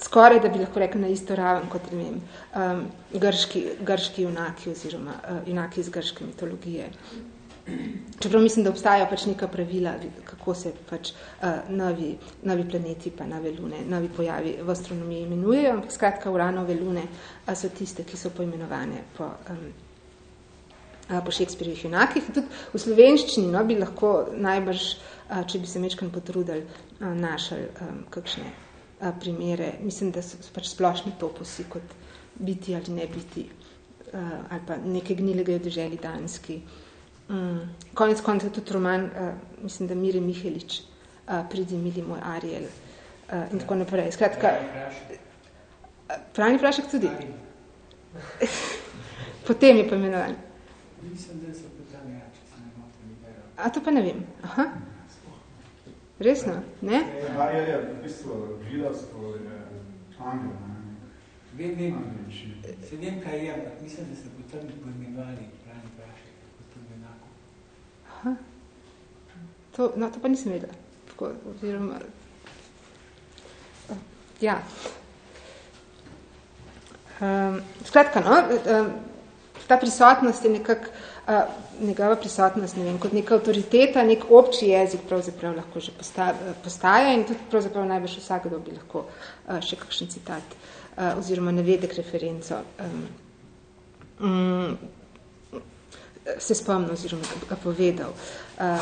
skoraj, da bi lahko rekli na isto raven kot ne vem, um, grški, grški junaki oziroma uh, junaki iz grške mitologije. Čeprav mislim, da obstajajo pač neka pravila, kako se pač uh, novi, novi planeti pa nove lune, novi pojavi v astronomiji imenujejo, ampak skratka uranove lune uh, so tiste, ki so poimenovane po, um, uh, po Shakespeareovih junakih. Tudi v slovenščini no, bi lahko najbrž, uh, če bi se mečkan potrudili, uh, našli um, kakšne a, primere, mislim, da so pač splošni toposi kot biti ali ne biti, a, ali pa neke gnilega drželi danski. Mm. Konec konca tudi roman, a, mislim, da Mire Mihelič, a, pridi mili moj Ariel a, in tako naprej. Skratka, Pravni prašek tudi? [laughs] Potem je pomenovan. Mislim, da so potem ja, če se ne motim. A to pa ne vem. Aha. Resno, ne? Ja, je, je, v bistvu žilasto je angel, ne? Vem, vem, se vem, kaj je, ampak mislim, da se potem poimenovali pravni prašek, potem enako. Aha. To, no, to pa nisem vedela. Tako, oziroma, ja. Um, skratka, no, um, ta prisotnost je nekako uh, njegova prisotnost, ne vem, kot neka avtoriteta, nek obči jezik pravzaprav lahko že postaja, postaja in tudi pravzaprav največ vsakdo bi lahko uh, še kakšen citat uh, oziroma navedek referenco um, um, se spomnil oziroma ga povedal. Uh,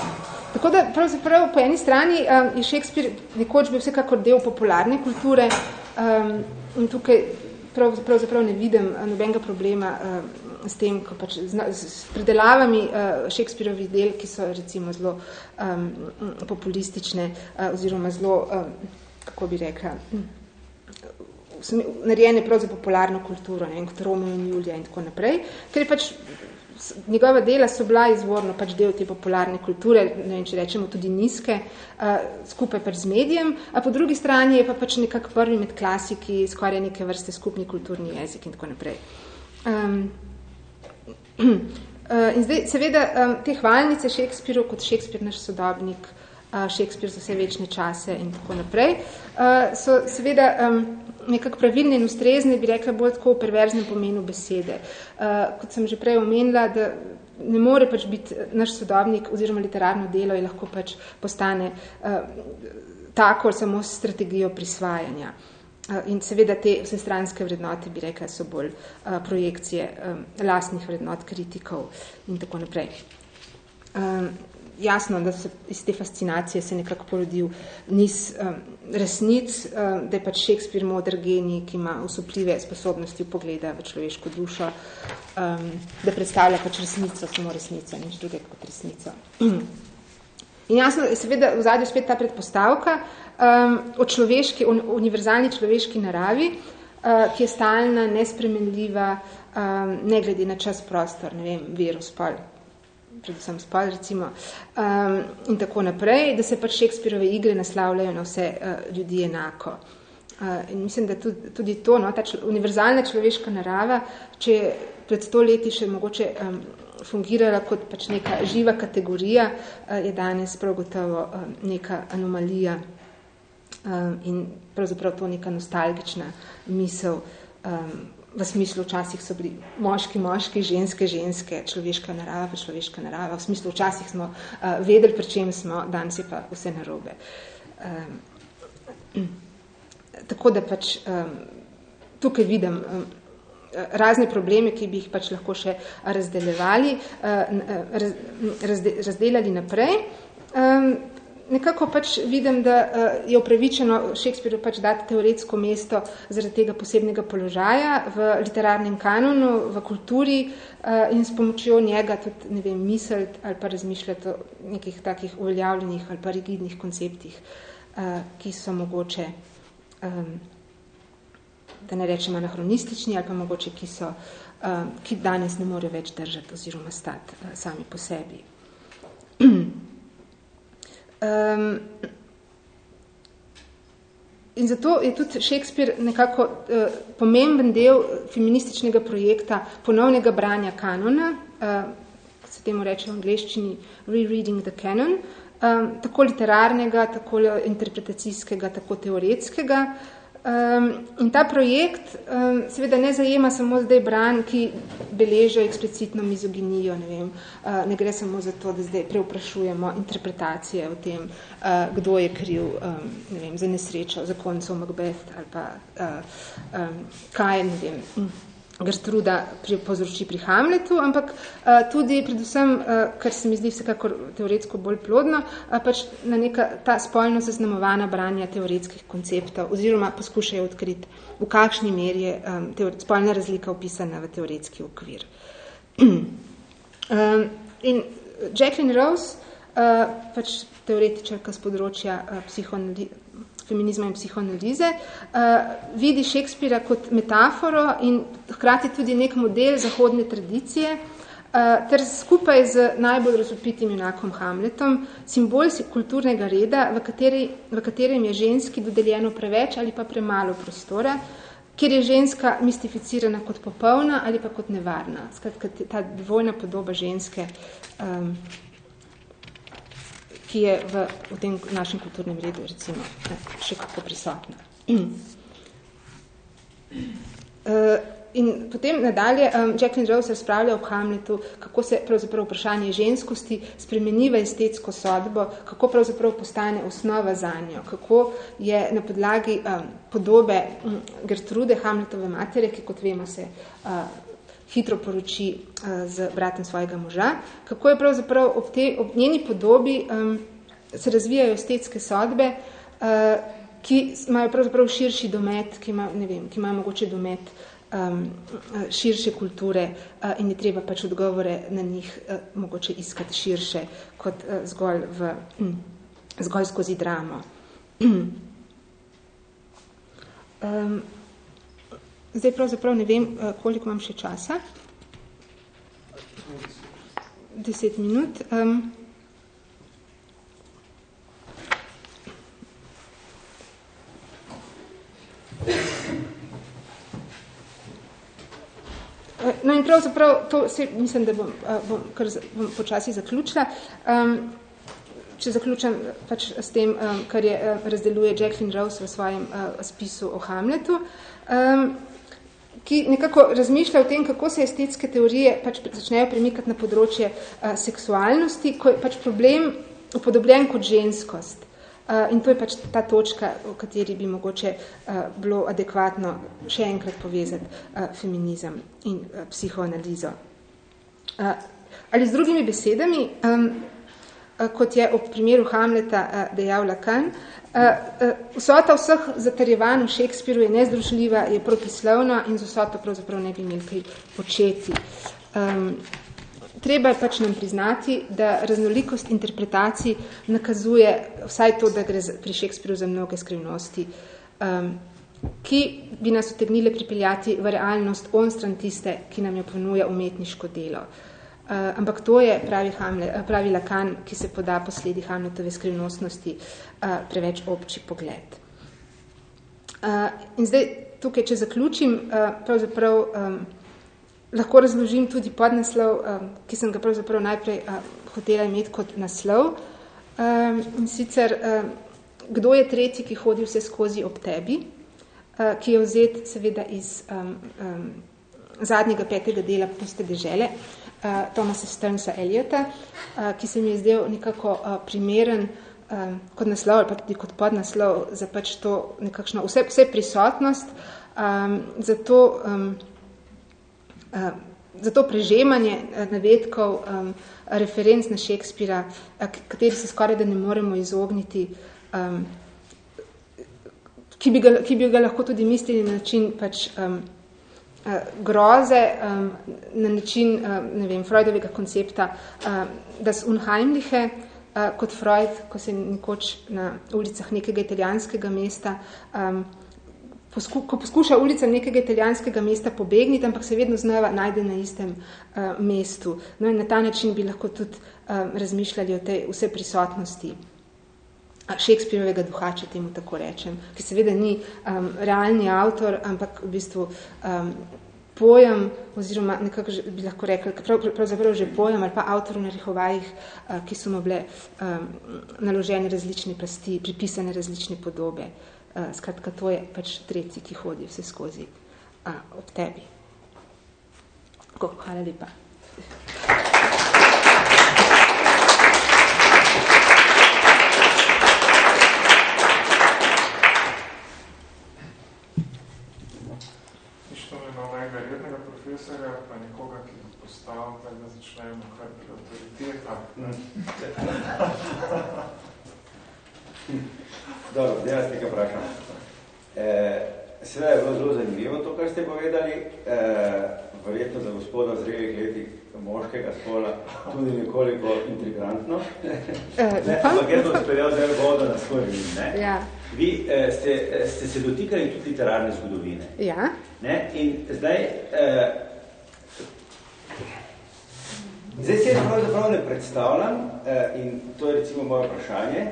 tako da pravzaprav po eni strani um, je Shakespeare nekoč bil vsekakor del popularne kulture um, in tukaj prav, pravzaprav ne vidim nobenega problema uh, s tem, ko pač z, z predelavami uh, Shakespeareovih del, ki so recimo zelo um, populistične uh, oziroma zelo, um, kako bi rekla, um, narejene prav za popularno kulturo, ne, kot Romeo in Julija in tako naprej, ker je pač njegova dela so bila izvorno pač del te popularne kulture, ne vem, če rečemo tudi nizke, uh, skupaj pač z medijem, a po drugi strani je pa pač nekak prvi med klasiki, skoraj neke vrste skupni kulturni jezik in tako naprej. Um, [clears throat] in zdaj, seveda, um, te hvalnice Shakespeareu kot Shakespeare naš sodobnik, uh, Shakespeare za vse večne čase in tako naprej, uh, so seveda nekako pravilne in ustrezne, bi rekla, bolj tako v perverznem pomenu besede. Uh, kot sem že prej omenila, da ne more pač biti naš sodobnik oziroma literarno delo in lahko pač postane tako samo s strategijo prisvajanja. Eh, in seveda te vsestranske vrednote, bi rekla, so bolj uh, projekcije um, lastnih vrednot kritikov in tako naprej. Um, jasno, da se iz te fascinacije se nekako porodil niz um, resnic, um, da je pač Shakespeare moder genij, ki ima usupljive sposobnosti pogleda v človeško dušo, da predstavlja pač resnico, samo resnico, nič druge kot resnico. [clears throat] In jasno, seveda v zadnju spet ta predpostavka, o človeški, o univerzalni človeški naravi, uh, ki je stalna, nespremenljiva, ne glede na čas prostor, ne vem, virus, pol, predvsem spol, recimo, um, in tako naprej, da se pač Shakespeareove igre naslavljajo na vse uh, ljudi enako. Uh, in mislim, da tudi, tudi to, no, ta člo, univerzalna človeška narava, če pred sto leti še mogoče um, fungirala kot pač neka živa kategorija, uh, je danes prav gotovo um, neka anomalija um, in pravzaprav to neka nostalgična misel um, v smislu včasih so bili moški, moški, ženske, ženske, človeška narava, človeška narava. V smislu včasih smo uh, vedeli, pri čem smo, danes je pa vse narobe. Um, tako da pač um, tukaj vidim um, razne probleme, ki bi jih pač lahko še razdeljevali, uh, raz, razde, razdeljali naprej. Um, nekako pač vidim, da uh, je upravičeno Shakespeareu pač dati teoretsko mesto zaradi tega posebnega položaja v literarnem kanonu, v kulturi uh, in s pomočjo njega tudi, ne vem, misliti ali pa razmišljati o nekih takih uveljavljenih ali pa rigidnih konceptih, uh, ki so mogoče, um, da ne rečem anahronistični ali pa mogoče, ki so, uh, ki danes ne morejo več držati oziroma stati uh, sami po sebi. [clears throat] Um, in zato je tudi Shakespeare nekako uh, pomemben del feminističnega projekta ponovnega branja kanona, uh, se temu reče v angleščini rereading the canon, um, tako literarnega, tako interpretacijskega, tako teoretskega, uh, Um, in ta projekt um, seveda ne zajema samo zdaj bran, ki beležijo eksplicitno mizoginijo, ne, vem, uh, ne gre samo za to, da zdaj preuprašujemo interpretacije o tem, uh, kdo je kriv um, ne vem, za nesrečo, za koncev Macbeth ali pa uh, um, kaj, ne vem, Gertruda pri, povzroči pri Hamletu, ampak uh, tudi predvsem, uh, kar se mi zdi vsekakor teoretsko bolj plodno, uh, pač na neka ta spolno zaznamovana branja teoretskih konceptov oziroma poskušajo odkriti, v kakšni meri je um, teori, spolna razlika opisana v teoretski okvir. um, [clears throat] in Jacqueline Rose, uh, pač teoretičarka z področja uh, psihoanalize, feminizma in psihoanalize, uh, vidi Šekspira kot metaforo in hkrati tudi nek model zahodne tradicije, uh, ter skupaj z najbolj razopitim junakom Hamletom, simbol kulturnega reda, v, kateri, v katerem je ženski dodeljeno preveč ali pa premalo prostora, kjer je ženska mistificirana kot popolna ali pa kot nevarna. Skratka, ta dvojna podoba ženske um, ki je v, v tem našem kulturnem redu recimo še kako prisotna. Uh, [clears throat] in potem nadalje um, Jacqueline Rose razpravlja o Hamletu, kako se pravzaprav vprašanje ženskosti spremeni v estetsko sodbo, kako pravzaprav postane osnova za njo, kako je na podlagi um, podobe um, Gertrude Hamletove matere, ki kot vemo se uh, hitro poroči uh, z bratom svojega moža, kako je pravzaprav ob, te, ob njeni podobi um, se razvijajo estetske sodbe, uh, ki imajo pravzaprav širši domet, ki ima, ne vem, ki ima mogoče domet um, širše kulture uh, in je treba pač odgovore na njih uh, mogoče iskati širše kot uh, zgolj, v, um, zgolj skozi dramo. [clears throat] um, Zdaj pravzaprav ne vem, eh, koliko imam še časa. Deset minut. Um, No in pravzaprav, to se, mislim, da bom, eh, bom, kar bom počasi zaključila. Um, če zaključam pač s tem, um, kar je razdeluje Jacqueline Rose v svojem uh, spisu o Hamletu. Um, ki nekako razmišlja o tem, kako se estetske teorije pač začnejo premikati na področje uh, seksualnosti, ko je pač problem upodobljen kot ženskost. Uh, in to je pač ta točka, v kateri bi mogoče uh, bilo adekvatno še enkrat povezati uh, feminizem in uh, psihoanalizo. Uh, ali z drugimi besedami, um, uh, kot je ob primeru Hamleta uh, dejal Lacan, uh, Uh, uh, vsota vseh zatarjevanj v Šekspiru je nezdružljiva, je protislovna in z vsoto pravzaprav ne bi imeli kaj početi. Um, treba je pač nam priznati, da raznolikost interpretacij nakazuje vsaj to, da gre pri Šekspiru za mnoge skrivnosti, um, ki bi nas utegnile pripeljati v realnost onstran tiste, ki nam jo ponuja umetniško delo. Ampak to je pravi, Hamlet, pravi Lakan, ki se poda posledi Hamletove skrivnostnosti uh, preveč obči pogled. Uh, in zdaj, tukaj, če zaključim, uh, pravzaprav um, lahko razložim tudi podnaslov, um, ki sem ga pravzaprav najprej uh, hotela imeti kot naslov. Um, in sicer, um, kdo je tretji, ki hodi vse skozi ob tebi, uh, ki je vzet seveda iz um, um, zadnjega petega dela Puste dežele, uh, Thomasa Sternsa Eliota, uh, ki se mi je zdel nekako uh, primeren kot naslov ali pa tudi kot podnaslov za pač to nekakšno vse, vse prisotnost, um, zato um, uh, za to prežemanje navedkov, um, referenc na Šekspira, kateri se skoraj da ne moremo izogniti, ki, bi ga, ki bi ga lahko tudi mislili na način pač, groze, um, na način um, ne vem, Freudovega koncepta um, das Unheimliche, uh, kot Freud, ko se nekoč na ulicah nekega italijanskega mesta um, posku, ko poskuša ulicam nekega italijanskega mesta pobegniti, ampak se vedno znova najde na istem uh, mestu. No in na ta način bi lahko tudi um, razmišljali o tej vse prisotnosti Šekspirovega duha, če temu tako rečem, ki seveda ni um, realni avtor, ampak v bistvu um, pojem, oziroma nekako bi lahko rekli, prav, pravzaprav že pojem ali pa avtor v narihovajih, uh, ki so mu bile um, naložene različne plasti, pripisane različne podobe. Uh, skratka, to je pač tretji, ki hodi vse skozi uh, ob tebi. Hvala lepa. Pa nekoga, ki bo postal, tako da začnemo kar pri autoriteta. [laughs] Dobro, da jaz nekaj vprašam. E, Seveda je bilo zelo zanimivo to, kar ste povedali. E, verjetno za gospoda v zrelih letih moškega spola tudi nekoliko intrigantno. E, [laughs] ampak jaz bom speljal zdaj vodo na svoj vin. Ne? Ja. Vi e, ste, ste se dotikali tudi literarne zgodovine. Ja. Ne? In zdaj, eh, zdaj se jaz pravzaprav ne predstavljam, eh, in to je recimo moje vprašanje,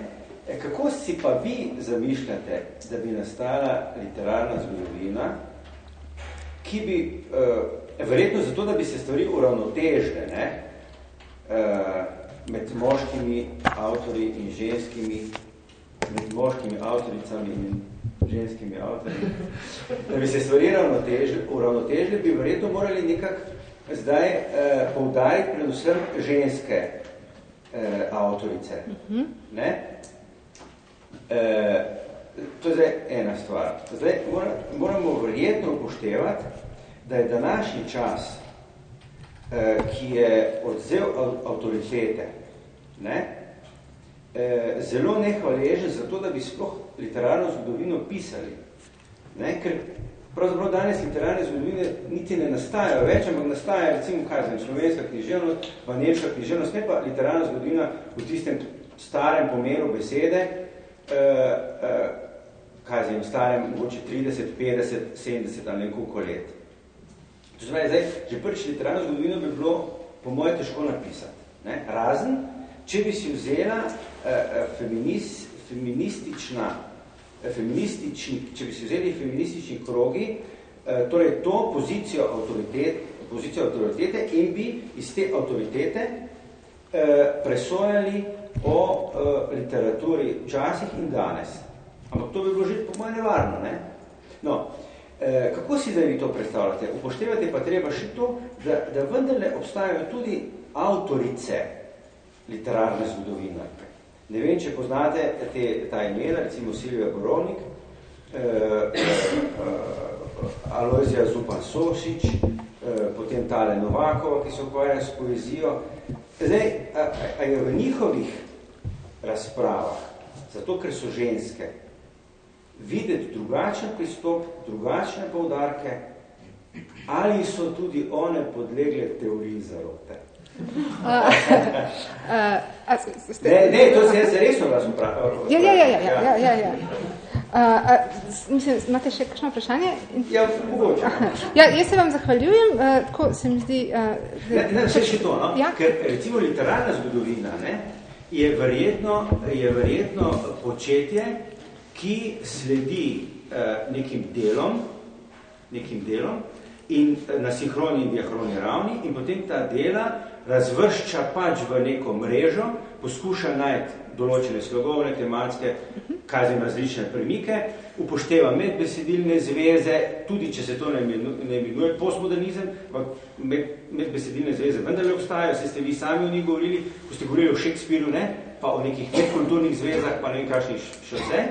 eh, kako si pa vi zamišljate, da bi nastala literarna zgodovina, ki bi, eh, verjetno zato, da bi se stvari uravnotežile, ne? Med moškimi avtori in ženskimi, med moškimi avtoricami in ženskimi avtorji. Da bi se stvari uravnotežili, bi verjetno morali nekako zdaj eh, poudariti predvsem ženske eh, avtorice. Ne? Eh, to je zdaj ena stvar. Zdaj moramo verjetno upoštevati, da je današnji čas, eh, ki je odzel avtoritete, ne? eh, zelo nehvaležen za to, da bi sploh literarno zgodovino pisali. Ne? Ker pravzaprav danes literarne zgodovine niti ne nastajajo več, ampak nastaja recimo kaj znam, slovenska književnost, pa nemška književnost, ne pa literarna zgodovina v tistem starem pomenu besede, eh, eh, kaj znam, starem mogoče 30, 50, 70 ali nekoliko let. To znači, zdaj, že prvič literarno zgodovino bi bilo po moje težko napisati. Ne? Razen, če bi si vzela eh, feminist, feministična, eh, feministični, če bi si vzeli feministični krogi, eh, torej to pozicijo, avtoritet, pozicijo avtoritete in bi iz te avtoritete eh, presojali o eh, literaturi včasih in danes. Ampak to bi bilo že po moje nevarno. Ne? No, eh, kako si zdaj vi to predstavljate? Upoštevate pa treba še to, da, da vendarle obstajajo tudi avtorice literarne zgodovine. Ne vem, če poznate te, ta imena, recimo Silvija Borovnik, eh, eh, Alojzija Zupan Sosič, eh, potem Tale Novakova, ki so ukvarjali s poezijo. Zdaj, a, a je v njihovih razpravah, zato ker so ženske, videti drugačen pristop, drugačne poudarke, ali so tudi one podlegle teoriji zarote? Uh, ne, ne, to se jaz resno vas vprašam. Ja, ja, ja, ja, ja, ja, ja. Uh, mislim, imate še kakšno vprašanje? Ja, mogoče. Ja, jaz se vam zahvaljujem, uh, tako se mi zdi... Uh, da, ne, ne, še to, no? Ja? Ker recimo literarna zgodovina ne, je, verjetno, je verjetno početje, ki sledi uh, nekim delom, nekim delom in na sinhroni in diahroni ravni in potem ta dela razvršča pač v neko mrežo, poskuša najti določene slogovne, tematske, kazim različne premike, upošteva medbesedilne zveze, tudi če se to ne imenuje postmodernizem, med, medbesedilne zveze vendarle obstajajo, se ste vi sami o njih govorili, ko ste govorili o Shakespeareu, ne, pa o nekih medkulturnih zvezah, pa ne vem kakšnih še vse.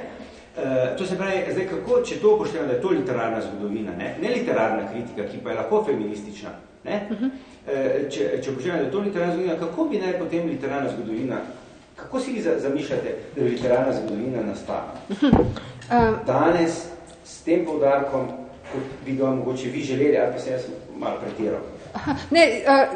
Uh, to se pravi, zdaj kako, če to upoštevamo, da je to literarna zgodovina, ne, ne literarna kritika, ki pa je lahko feministična, ne, uh -huh. Uh, če, če upoštevamo, da to literarna zgodovina, kako bi naj potem literarna zgodovina Kako si vi zamišljate, da je literarna zgodovina nastala? Um, Danes s tem povdarkom, kot bi ga mogoče vi želeli, ali pa se jaz malo pretiral? Ne, uh,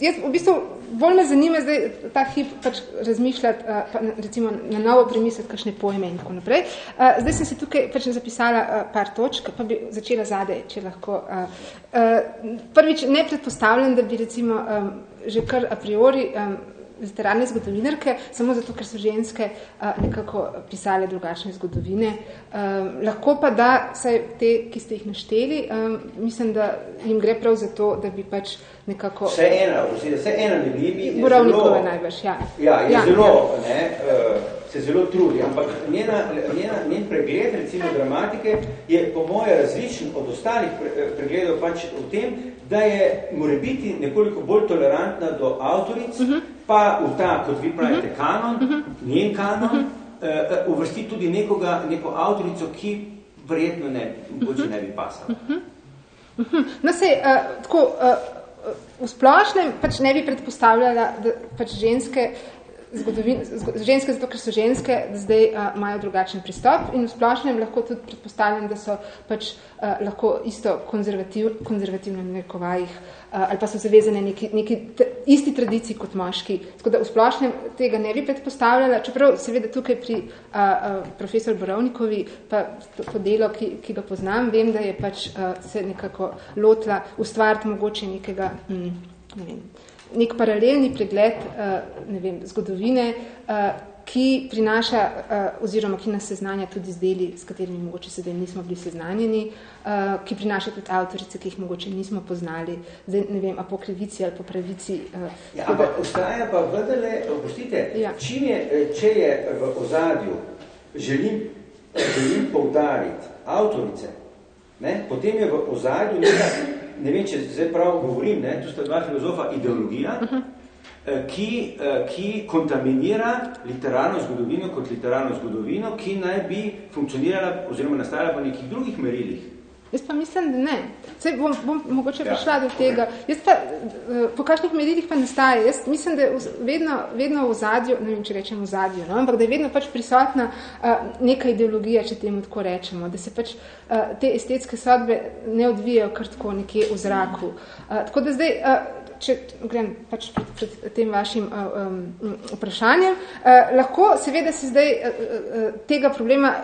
jaz v bistvu bolj me zanima zdaj ta hip pač razmišljati, uh, pa, recimo na novo premisliti kakšne pojme in tako naprej. Uh, zdaj sem si tukaj pač zapisala uh, par točk, pa bi začela zadej, če lahko. Uh, uh, prvič, ne predpostavljam, da bi recimo um, že kar a priori um, literarne zgodovinarke, samo zato, ker so ženske uh, nekako pisale drugačne zgodovine. Um, lahko pa da, saj te, ki ste jih našteli, um, mislim, da jim gre prav za to, da bi pač nekako... Vse ena, vse ena med njimi je zelo... najbrž, ja. Ja, je ja, zelo, ja. ne, uh, se zelo trudi, ampak njena, njena, njen pregled, recimo dramatike, je po moje različen od ostalih pregledov pač v tem, da je more biti nekoliko bolj tolerantna do avtoric, uh mhm. -huh. Pa v ta, kot vi pravite, uh mhm. kanon, uh mhm. njen kanon, uh uh, uvrsti tudi nekoga, neko avtorico, ki verjetno ne, mogoče ne bi pasala. Uh uh. No, sej, uh, tako, uh, v splošnem pač ne bi predpostavljala, da pač ženske zgodovin, ženske zato, ker so ženske, da zdaj uh, imajo drugačen pristop in v splošnem lahko tudi predpostavljam, da so pač uh, lahko isto konzervativ, konzervativno nekovajih uh, ali pa so zavezane neki, neki isti tradiciji kot moški. Tako da v splošnem tega ne bi predpostavljala, čeprav seveda tukaj pri uh, uh, profesor Borovnikovi pa to, to delo, ki, ki ga poznam, vem, da je pač uh, se nekako lotila ustvariti mogoče nekega, mm, ne vem, nek paralelni pregled uh, ne vem, zgodovine, uh, ki prinaša uh, oziroma ki nas seznanja tudi z deli, s katerimi mogoče sedaj nismo bili seznanjeni, ki prinaša tudi avtorice, ki jih mogoče nismo poznali, zdaj, ne vem, a po krivici ali po pravici. Ja, ampak ostaja pa vdele, opustite, ja. čim je, če je v ozadju, želim, želim poudariti avtorice, ne, potem je v ozadju nekaj ne vem, če zdaj prav govorim, ne, tu sta dva filozofa, ideologija, uh -huh. ki, eh, ki kontaminira literarno zgodovino kot literarno zgodovino, ki naj bi funkcionirala oziroma nastajala po nekih drugih merilih. Jaz pa mislim, da ne. Sej bom, bom mogoče ja, prišla do tega. Jaz pa, eh, po kakšnih merilih pa nastaje? Jaz mislim, da je vedno, vedno v zadju, ne vem, če rečem v zadju, no? ampak da je vedno pač prisotna uh, neka ideologija, če temu tako rečemo, da se pač uh, te estetske sodbe ne odvijajo kar tako nekje v zraku. Uh, tako da zdaj, uh, če grem pač pred, pred tem vašim uh, um, vprašanjem, uh, lahko seveda se zdaj uh, uh, tega problema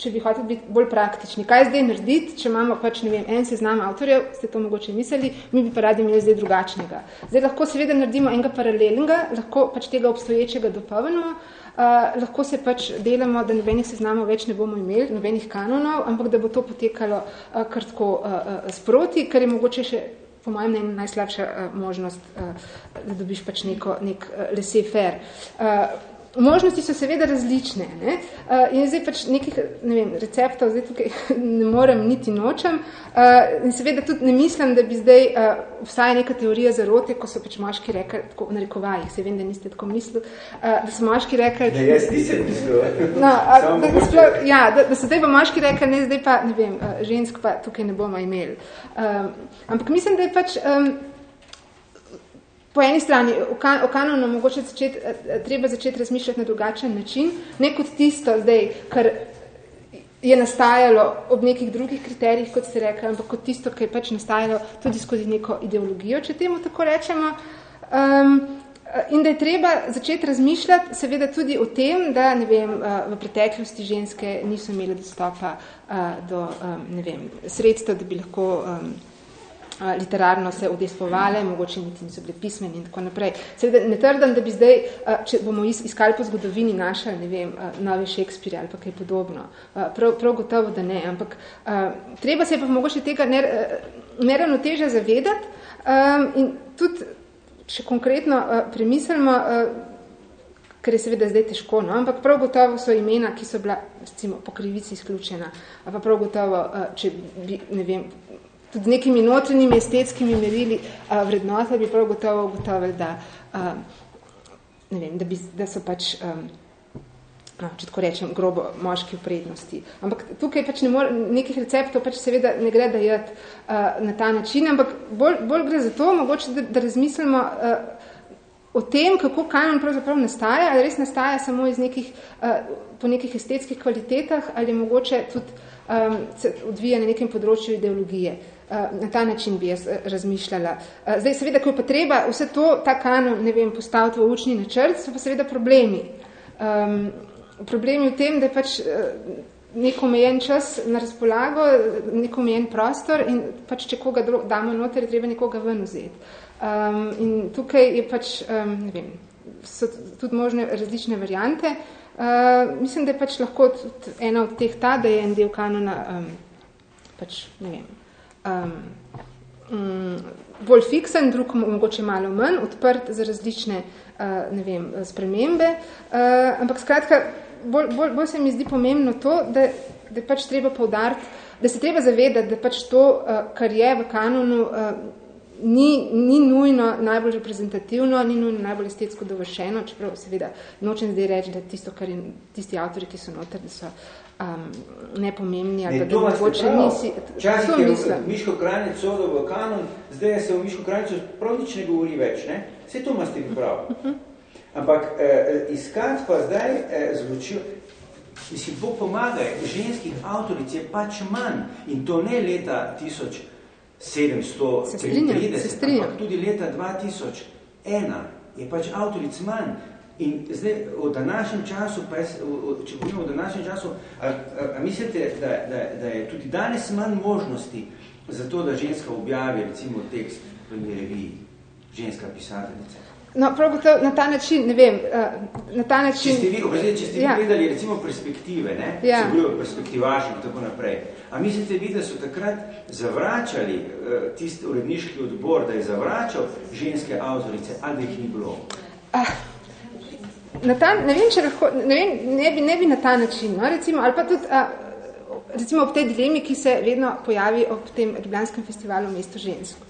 če bi hoteli biti bolj praktični. Kaj zdaj narediti, če imamo pač, ne vem, en seznam avtorjev, ste to mogoče mislili, mi bi pa radi imeli zdaj drugačnega. Zdaj lahko seveda naredimo enega paralelnega, lahko pač tega obstoječega dopolnimo, uh, lahko se pač delamo, da nobenih seznamov več ne bomo imeli, nobenih kanonov, ampak da bo to potekalo uh, kar tako uh, uh, sproti, kar je mogoče še po mojem mnenju najslabša uh, možnost, uh, da dobiš pač neko, nek uh, laissez-faire. Uh, Možnosti so seveda različne ne? Uh, in zdaj pač nekih ne vem, receptov zdaj tukaj [laughs] ne morem niti nočem uh, in seveda tudi ne mislim, da bi zdaj uh, vsaj neka teorija zarote, ko so pač moški rekli, tako v narekovajih, se vem, da niste tako mislili, uh, da so moški rekli... Ne, jaz nisem mislil. No, a, da, da, splo, ja, da, da so zdaj pa moški rekli, ne, zdaj pa, ne vem, uh, žensk pa tukaj ne bomo imeli. Um, ampak mislim, da je pač... Um, Po eni strani, o kanonu mogoče začeti, eh, eh, treba začeti razmišljati na drugačen način, ne kot tisto zdaj, kar je nastajalo ob nekih drugih kriterijih, kot ste rekli, ampak kot tisto, kar je pač nastajalo tudi skozi neko ideologijo, če temu tako rečemo. Um, In da je treba začeti razmišljati seveda tudi o tem, da ne vem, v preteklosti ženske niso imele dostopa do ne vem, sredstva, da bi lahko literarno se udespovale, mogoče niti niso bile pismeni in tako naprej. Seveda ne trdim, da bi zdaj, če bomo iskali po zgodovini našli, ne vem, nove Shakespeare ali pa kaj podobno. Prav, prav gotovo, da ne, ampak treba se je pa mogoče tega neravno teže zavedati in tudi, če konkretno premislimo, ker je seveda zdaj težko, no? ampak prav gotovo so imena, ki so bila recimo, po krivici izključena, pa prav gotovo, če bi, ne vem, tudi nekimi notranjimi estetskimi merili uh, vrednota bi prav gotovo ugotovili, da, uh, ne vem, da, bi, da so pač, um, no, če tako rečem, grobo moški v prednosti. Ampak tukaj pač ne more, nekih receptov pač seveda ne gre dajati uh, na ta način, ampak bolj, bolj gre za to, mogoče, da, da razmislimo uh, o tem, kako kanon pravzaprav nastaja, ali res nastaja samo iz nekih, uh, po nekih estetskih kvalitetah, ali mogoče tudi um, se odvija na nekem področju ideologije. Eh, na ta način bi jaz eh, razmišljala. Eh, zdaj, seveda, ko je pa treba vse to, ta kanon, ne vem, postaviti v učni načrt, so pa seveda problemi. Um, problemi v tem, da pač nek omejen čas na razpolago, nek omejen prostor in pač, če koga damo noter, je treba nekoga ven vzeti. Um, in tukaj je pač, um, ne vem, so tudi možne različne variante. Uh, mislim, da je pač lahko tudi ena od teh ta, da je en del kanona um, pač, ne vem, um, um, bolj fiksen, drug mogoče malo manj, odprt za različne uh, ne vem, spremembe. Uh, ampak skratka, bolj, bolj, bolj se mi zdi pomembno to, da, da pač treba poudariti, da se treba zavedati, da pač to, uh, kar je v kanonu, uh, ni, ni nujno najbolj reprezentativno, ni nujno najbolj estetsko dovršeno, čeprav seveda nočem zdaj reči, da tisto, kar je, tisti avtori, ki so noter, da so um, nepomembni, ali ne, da mogoče nisi... Včasih je Miško Kranjec sodo v kanon, zdaj se v Miško Kranjecu prav nič ne govori več, ne? Vse to imate prav. Ampak eh, iskati pa zdaj eh, zločil, mislim, Bog pomaga, ženskih avtoric je pač manj in to ne leta 1730, ampak tudi leta 2001 je pač avtoric manj. In zdaj, v današnjem času, pa jaz, če govorimo v današnjem času, a, a, a mislite, da, da, da je tudi danes manj možnosti za to, da ženska objavi, recimo, tekst v reviji, ženska pisateljica? No, prav gotovo, na ta način, ne vem, na ta način... Če ste vi, če ste ja. vi gledali, recimo, perspektive, ne? Ja. Se govoril perspektivaši in tako naprej. A mislite vi, da so takrat zavračali uh, tisti uredniški odbor, da je zavračal ženske avtorice, ali da jih ni bilo? Ah, na ta, ne vem, če lahko, ne, vem, ne, bi, ne bi na ta način, no, recimo, ali pa tudi, a, recimo ob tej dilemi, ki se vedno pojavi ob tem Ljubljanskem festivalu Mesto žensko.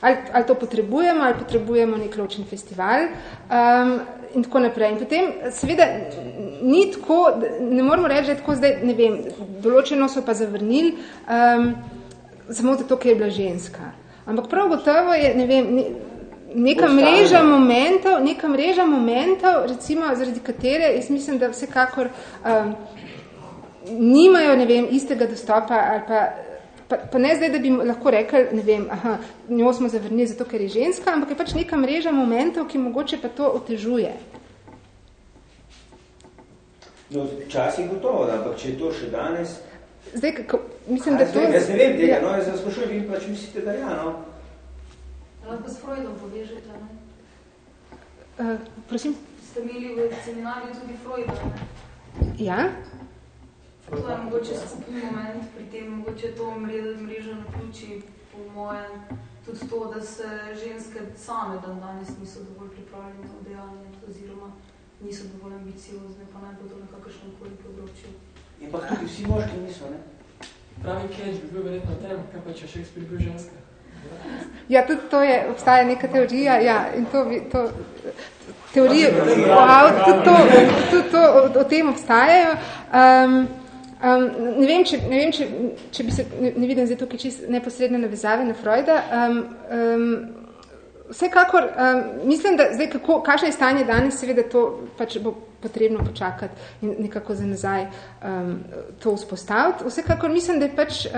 Ali, ali to potrebujemo, ali potrebujemo nek ločen festival um, in tako naprej. In potem, seveda, ni tako, ne moramo reči, da je tako zdaj, ne vem, določeno so pa zavrnili, um, samo zato, ker je bila ženska. Ampak prav gotovo je, ne vem, neka mreža momentov, neka mreža momentov, recimo, zaradi katere, jaz mislim, da vsekakor um, nimajo, ne vem, istega dostopa ali pa, pa, pa ne zdaj, da bi lahko rekli, ne vem, aha, njo smo zavrnili zato, ker je ženska, ampak je pač neka mreža momentov, ki mogoče pa to otežuje. No, včasih gotovo, ampak če je to še danes... Zdaj, kako, mislim, da to... Jaz ne vem tega, ja. no, jaz sprašujem, vi pač mislite, da ja, no. Lahko s Freudom povežete, ne? Uh, prosim? Ste imeli v seminarju tudi Freuda, ne? Ja. To je mogoče skupni moment, pri tem mogoče to mrežo na ključi, po mojem, tudi to, da se ženske same dan danes niso dovolj pripravljene na dejanje, oziroma niso dovolj ambiciozne, pa naj bodo na kakršnem koli področju. In pa tudi vsi moški niso, ne? Pravi Cage bi bil verjetno tem, kaj pa če Shakespeare bil ženska. Ja, tudi to je, obstaja neka teorija, ja, in to, to teorije, wow, tudi to, tudi to o, o tem obstajajo. Um, um, ne vem, če, ne, vem če, če bi se, ne, ne vidim zdaj tukaj čist neposredne navezave na Freuda. Um, um, vsekakor, um, mislim, da zdaj, kako, kakšno je stanje danes, seveda to pač bo potrebno počakati in nekako za nazaj um, to vzpostaviti. Vsekakor mislim, da je pač uh,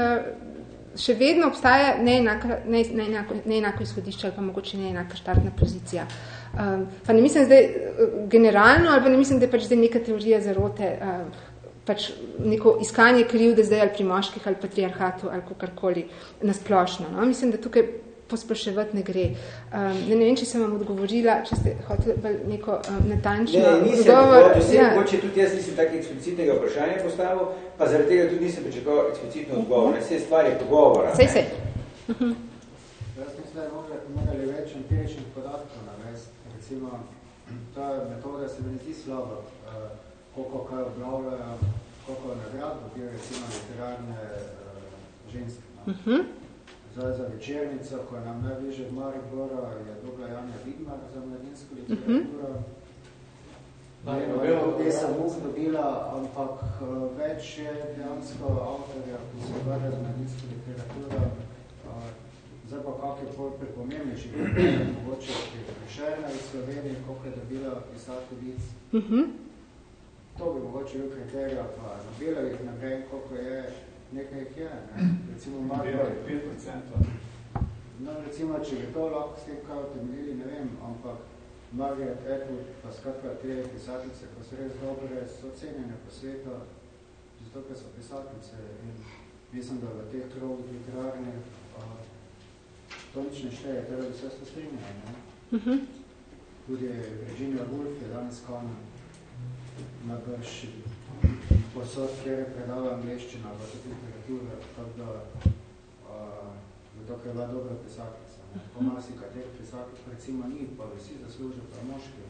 še vedno obstaja neenako, neenako, neenako izhodišče ali pa mogoče neenaka štartna pozicija. Um, pa ne mislim zdaj uh, generalno, ali pa ne mislim, da je pač zdaj neka teorija zarote, um, pač neko iskanje krivde zdaj ali pri moških ali patriarhatu ali kakorkoli nasplošno. No? Mislim, da tukaj posploševati ne gre. Um, ne, ne vem, če sem vam odgovorila, če ste hoteli neko um, natančno ne, nisem odgovor. Vse, ja. Mogoče tudi jaz nisem tak eksplicitnega vprašanja postavil, pa zaradi tega tudi nisem pričakoval eksplicitno odgovor. Uh -huh. Vse stvar je pogovora. Sej, sej. Uh -huh. Jaz mislim, da je morali več empiričnih podatkov navesti. Recimo, ta metoda se mi zdi slaba, uh, koliko kaj oblavljajo, koliko nagrad dobijo recimo literarne uh, ženske. No? Uh -huh. Zdaj za večernico, ko je nam najbliže v Maribora, je dobila Janja Vidmar za mladinsko Mhm. literaturo. Ne vem, tudi sem muh dobila, ampak eh, več je dejansko avtorja, ki se ukvarja z mladinsko literaturo. Eh, Zdaj pa kak je pol pripomembnejši, mogoče pri Šerna v Sloveniji, koliko je dobila pisateljic. Uh -huh. To bi mogoče bil kriterij, pa Nobelovih ne vem, koliko je, nekaj jih je. Ne? Recimo Maribor. 5%. No, recimo, če bi to lahko s tem kaj utemeljili, ne vem, ampak Margaret Atwood, pa skratka te pisateljice, ko so res dobre, so cenjene po svetu, zato, ker so pisateljice in mislim, da v teh krogih literarnih uh, to nič ne šteje, teda bi se to strinjali, ne? Uh -huh. Tudi Virginia Woolf je danes kanon najbrž posod, kjer je predala angliščina, tudi literatura, tako da uh, zato, ker je bila dobra pisateljica. Po masi katerih pisatelj recimo ni, pa vsi zaslužijo pa moški.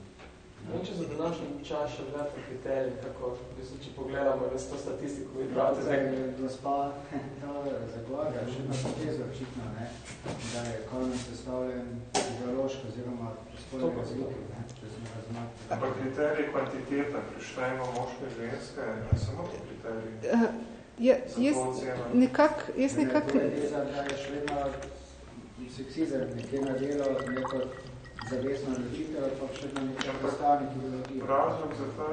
Ne, če za današnji čas še gledate kriterije, kako, mislim, če pogledamo res to statistiko, vi pravite zdaj. Gospa [laughs] to zagovarja, še na potezo očitno, ne, da je kanon sestavljen ideološko oziroma spolne razlike, ne. Ampak kriterij kvantiteta, prištejmo moške ženske, je samo to kriterij. Uh, ja, jaz nekak, jaz nekak... Ne, to je za, da je še vedno seksizem nekje nadelo neko zavesno odločitev, ali pa še na nekaj postavnih ideologij. Razlog za to,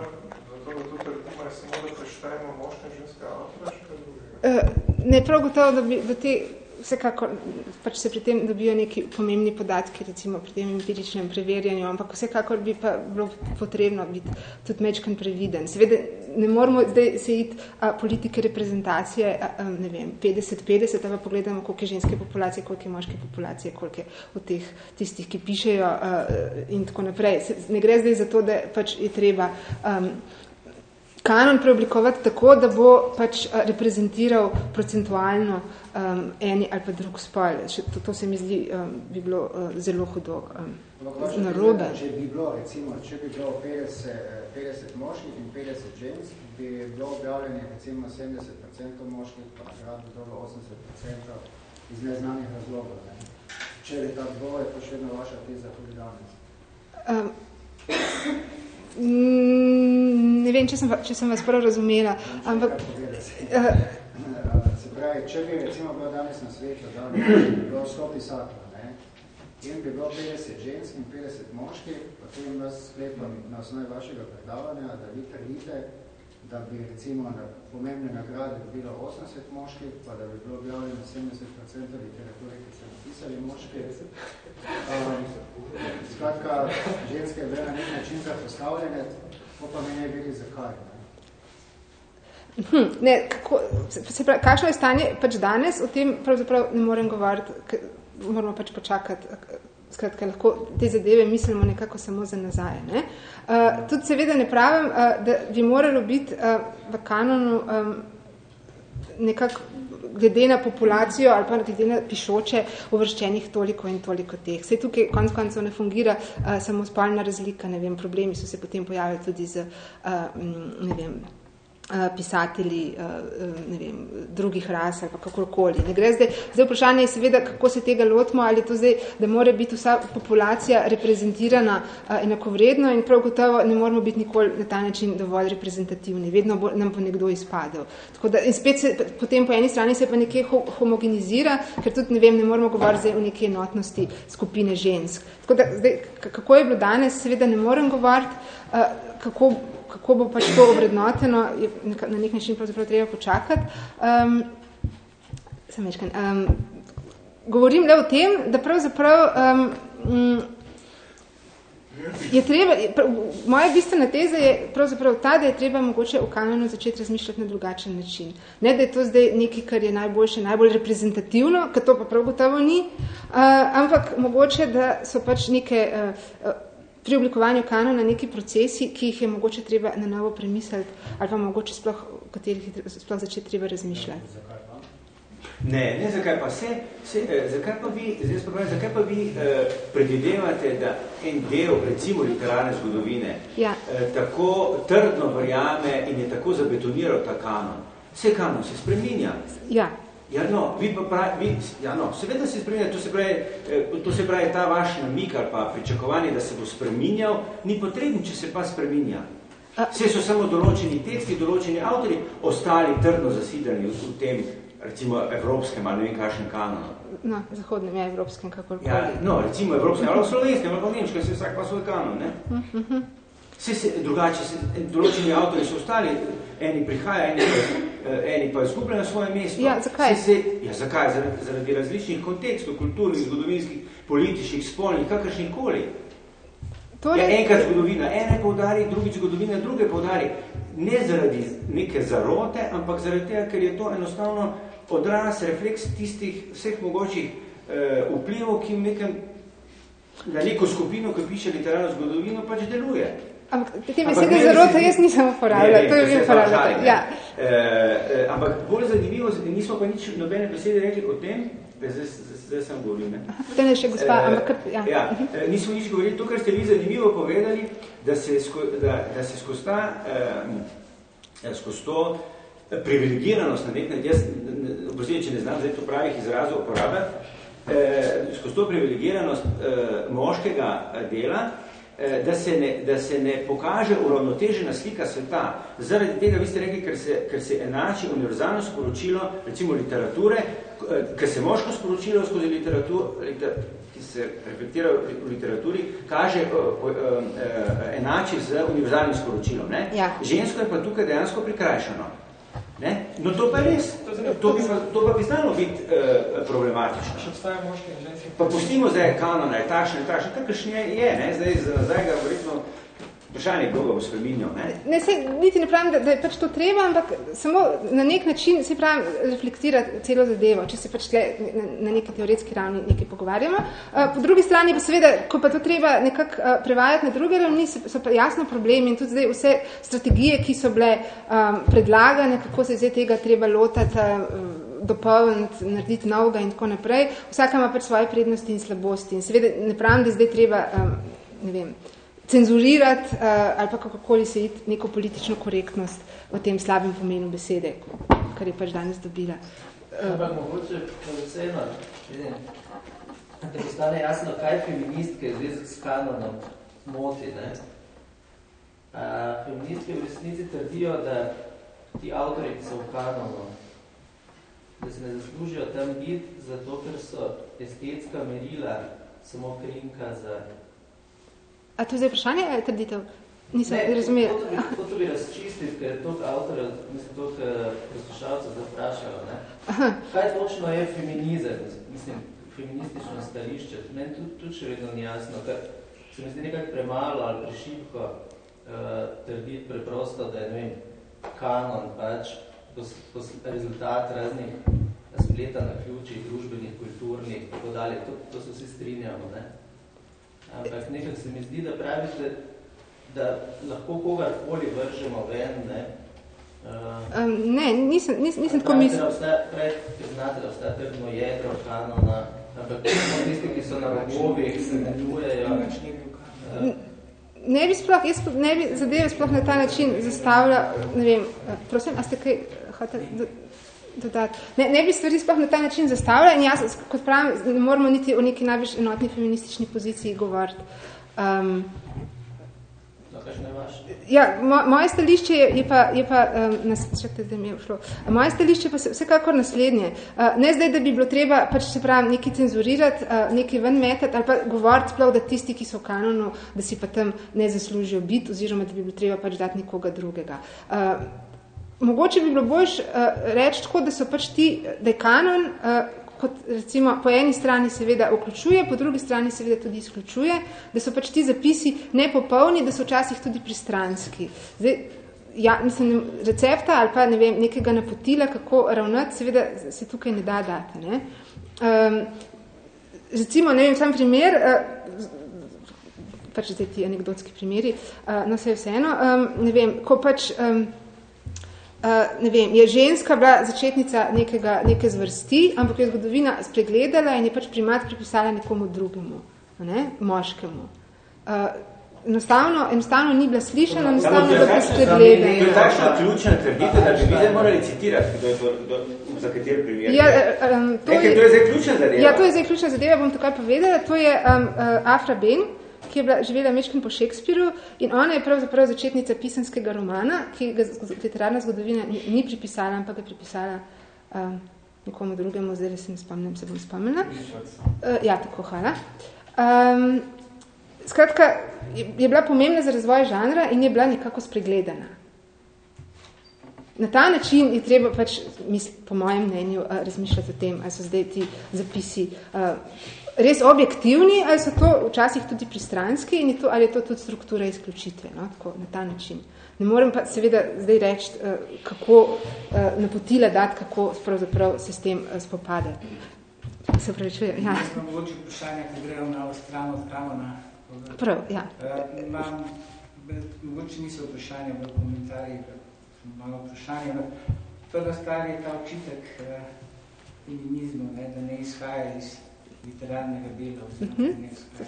zato, da to trdimo, je samo, da preštejemo moške ženske avtore, še kaj drugega. Uh, ne, prav gotovo, da bi v te vsekakor pač se pri tem dobijo neki pomembni podatki, recimo pri tem empiričnem preverjanju, ampak vsekakor bi pa bilo potrebno biti tudi mečkan previden. Seveda ne moramo zdaj se iti a, politike reprezentacije, a, a, ne vem, 50-50, pa pogledamo, koliko je ženske populacije, koliko je moške populacije, koliko je od teh tistih, ki pišejo a, in tako naprej. Se, ne gre zdaj za to, da pač je treba um, kanon preoblikovati tako, da bo pač reprezentiral procentualno um, eni ali pa drug spol. To, to se mi zdi, um, bi bilo uh, zelo hudo um, narobe. Če bi bilo, recimo, če bi bilo 50, 50 moških in 50 žensk, bi bilo objavljeno recimo 70% moških, pa nagrad bi dobro 80% iz neznanih razlogov. Ne? Če bi tako bilo, je to še vedno vaša teza tudi danes. Um, ne vem, če sem, če sem vas prav razumela, ampak... Uh, se pravi, če bi recimo bilo danes na svetu, da bi bilo 100 pisatelj, ne? in bi bilo 50 žensk in 50 moški, potem vas sklepam na osnovi vašega predavanja, da vi trdite, da bi recimo na pomembne nagrade bilo 80 moških, pa da bi bilo objavljeno 70% literature, ki so napisali moški. Um, skratka, ženske je bile na nek način zapostavljene, pa mi ne bili zakaj. Ne? Hm, ne, kako, se pravi, kakšno je stanje pač danes, o tem pravzaprav ne morem govoriti, moramo pač počakati, skratka, lahko te zadeve mislimo nekako samo za nazaj. Ne? Uh, tudi seveda ne pravim, uh, da bi moralo biti uh, v kanonu um, nekako glede na populacijo ali pa glede na pišoče uvrščenih toliko in toliko teh. Sej tukaj konc koncev ne fungira uh, samo spolna razlika, ne vem, problemi so se potem pojavili tudi z, uh, ne vem, pisatelji ne vem, drugih ras ali pa kakorkoli. Ne gre zdaj, zdaj vprašanje je seveda, kako se tega lotimo, ali to zdaj, da mora biti vsa populacija reprezentirana enakovredno in prav gotovo ne moramo biti nikoli na ta način dovolj reprezentativni. Vedno bo, nam bo nekdo izpadel. Tako da, in spet se, potem po eni strani se pa nekje ho, homogenizira, ker tudi ne vem, ne moramo govoriti zdaj o neki enotnosti skupine žensk. Tako da, zdaj, kako je bilo danes, seveda ne morem govoriti, kako kako bo pač to obrednoteno, je na nek način pravzaprav treba počakati. Um, sem večkan, um, govorim le o tem, da pravzaprav um, je treba, moja bistvena teza je pravzaprav ta, da je treba mogoče v kanonu začeti razmišljati na drugačen način. Ne, da je to zdaj nekaj, kar je najboljše, najbolj reprezentativno, ker to pa prav gotovo ni, uh, ampak mogoče, da so pač neke uh, pri oblikovanju kanona neki procesi, ki jih je mogoče treba na novo premisliti ali pa mogoče sploh, v katerih sploh začeti treba razmišljati. Zakaj? Ne, ne, zakaj pa se, se eh, zakaj pa vi, zdaj spravujem, zakaj pa vi eh, predvidevate, da en del, recimo literarne zgodovine, ja. eh, tako trdno verjame in je tako zabetoniral ta kanon? Vse kanon se spreminja. Ja. Ja, no, vi pa pravi, vi, ja, no, seveda se spreminja, to se pravi, eh, to se pravi ta vaš namik ali pa pričakovanje, da se bo spreminjal, ni potreben, če se pa spreminja. Vse so samo določeni teksti, določeni avtori, ostali trdno zasidani v, tem recimo evropskem ali ne vem kakšnem kanonu. No, zahodnem je evropskem, kakorkoli. Ja, no, recimo evropskem, ali slovenskem, ali pa nemškem, se vsak pa svoj kanon, ne? Uh -huh. Vse se, drugače, se, določeni avtori so ostali, eni prihaja, eni, eni pa izgubljajo na svoje mesto. Ja, zakaj? Se, se, ja, zakaj? Zaradi, zaradi različnih kontekstov, kulturnih, zgodovinskih, političnih, spolnih, kakršnih koli. Torej... Ja, enkrat zgodovina, ene poudari, drugi zgodovina, druge poudari. Ne zaradi neke zarote, ampak zaradi tega, ker je to enostavno odraz, refleks tistih vseh mogočih eh, vplivov, ki v nekem, na neko skupino, ki piše literarno zgodovino, pač deluje. Ampak te besede zarota jaz nisem uporabljala, to je vi uporabljala. Ja. E, e, ampak bolj zanimivo, nismo pa nič nobene besede rekli o tem, da zdaj, zdaj sem govoril. Ne? To je še gospa, e, ampak... Ja. ja, e, nismo nič govorili, to, kar ste vi zanimivo povedali, da se, sko, da, da se skozi ta, eh, skozi to privilegiranost na nek način, jaz, oprostite, če ne znam zdaj to pravih izrazov uporabljati, eh, skozi to privilegiranost eh, moškega dela, da se, ne, da se ne pokaže uravnotežena slika sveta. Zaradi tega, vi ste rekli, ker se, ker se enači univerzalno sporočilo, recimo literature, eh, ker se moško sporočilo skozi literaturo, liter, ki se reflektira v literaturi, kaže uh, uh, uh, enači z univerzalnim sporočilom. Ne? Ja. Žensko je pa tukaj dejansko prikrajšano. Ne? No to pa res, to bi, to pa bi znalo biti uh, problematično. Še obstaja moški in ženski. Pa pustimo zdaj kanona, je takšen, je takšen, kakršen je, je, ne? zdaj nazaj ga verjetno vprašanje, kdo ga bo spreminjal. Ne, ne se, niti ne pravim, da, da je pač to treba, ampak samo na nek način se pravim reflektira celo zadevo, če se pač tle na, na neki teoretski ravni nekaj pogovarjamo. Uh, po drugi strani pa seveda, ko pa to treba nekako uh, prevajati na druge ravni, so pa jasno problemi in tudi zdaj vse strategije, ki so bile um, predlagane, kako se zdaj tega treba lotati, uh, dopolniti, narediti novega in tako naprej. Vsaka ima pač svoje prednosti in slabosti. In seveda ne pravim, da zdaj treba, um, ne vem, cenzurirati uh, ali pa kakokoli se iti neko politično korektnost v tem slabem pomenu besede, kar je pač danes dobila. Ampak mogoče vseeno, da postane jasno, kaj feministke zdaj s kanonom moti. Ne? Uh, feministke v resnici trdijo, da ti avtori, ki so v kanonu, da se ne zaslužijo tam biti, zato ker so estetska merila samo krinka za A to je zdaj vprašanje ali trditev? Nisem ne, razumela. To, to bi razčistiti, ker je toliko avtorja, mislim, toliko eh, poslušalcev zaprašalo. Ne? Kaj točno je feminizem, mislim, feministično stališče? Meni tudi, tudi še vedno ni jasno, ker se mi zdi nekako premalo ali prešipko uh, trditi preprosto, da je, ne vem, kanon pač pos, pos, rezultat raznih spleta na ključih, družbenih, kulturnih, tako dalje. To, to se vsi strinjamo, ne? ampak nekaj se mi zdi, da pravite, da lahko kogarkoli vržemo ven, ne? Uh, um, ne, nisem, nisem, nisem tako mislil. Prej priznate, da obstaja trdno jedro kanona, ampak tisti, ki so na robovih, se delujejo. Uh, ne bi sploh, jaz ne bi zadeve sploh na ta način zastavila, ne vem, prosim, a ste kaj hoteli dodati. Ne, ne bi stvari sploh na ta način zastavila in jaz, kot pravim, ne moramo niti o neki največ enotni feministični poziciji govoriti. Um, Ja, mo, moje stališče je, je pa, je pa um, nas, čakajte, da mi je ušlo. Moje stališče pa vsekakor naslednje. Uh, ne zdaj, da bi bilo treba pač se pravi nekaj cenzurirati, uh, nekaj ven metati ali pa govoriti sploh, da tisti, ki so v kanonu, da si pa tam ne zaslužijo biti oziroma da bi bilo treba pač dati nekoga drugega. Uh, mogoče bi bilo boljš uh, reči tako, da so pač ti dekanon, uh, kot recimo po eni strani seveda vključuje, po drugi strani seveda tudi izključuje, da so pač ti zapisi nepopolni, da so včasih tudi pristranski. Zdaj, ja, mislim, recepta ali pa ne vem, nekega napotila, kako ravnati, seveda se tukaj ne da dati. Ne? Um, recimo, ne vem, sam primer, uh, pač zdaj ti anekdotski primeri, uh, no se je vseeno, um, ne vem, ko pač, um, ne vem, je ženska bila začetnica nekega, neke zvrsti, ampak je zgodovina spregledala in je pač primat pripisala nekomu drugemu, ne, moškemu. Uh, enostavno, enostavno ni bila slišana, enostavno je bila spregledana. To je takšna ključna trditev, da bi vi morali citirati, kdo je to, kdo, za kateri primer. Ja, um, to, je, to je zdaj ključna zadeva. Ja, to je zdaj ključna zadeva, bom takoj povedala. To je um, uh, Afra Ben, ki je bila, živela mečkim po Šekspiru in ona je pravzaprav začetnica pisanskega romana, ki ga literarna zgodovina ni, ni pripisala, ampak ga pripisala um, nekomu drugemu, zdaj se ne spomnim, se bom spomnila. Uh, ja, tako, hvala. Um, skratka, je, je bila pomembna za razvoj žanra in je bila nekako spregledana. Na ta način je treba pač, misl, po mojem mnenju, uh, razmišljati o tem, ali so zdaj ti zapisi uh, res objektivni, ali so to včasih tudi pristranski in je to, ali je to tudi struktura izključitve, no? tako, na ta način. Ne morem pa seveda zdaj reči, uh, kako uh, napotila dati, kako pravzaprav se s tem uh, spopade. Se pravi, čujem, ja. Imam mogoče vprašanja, ki grejo na stran od kamona. Prav, ja. Uh, imam, mogoče niso vprašanja v komentarjih, malo vprašanje. Prva stvar je ta očitek uh, feminizmu, ne, da ne izhaja iz literarnega dela. Uh -huh.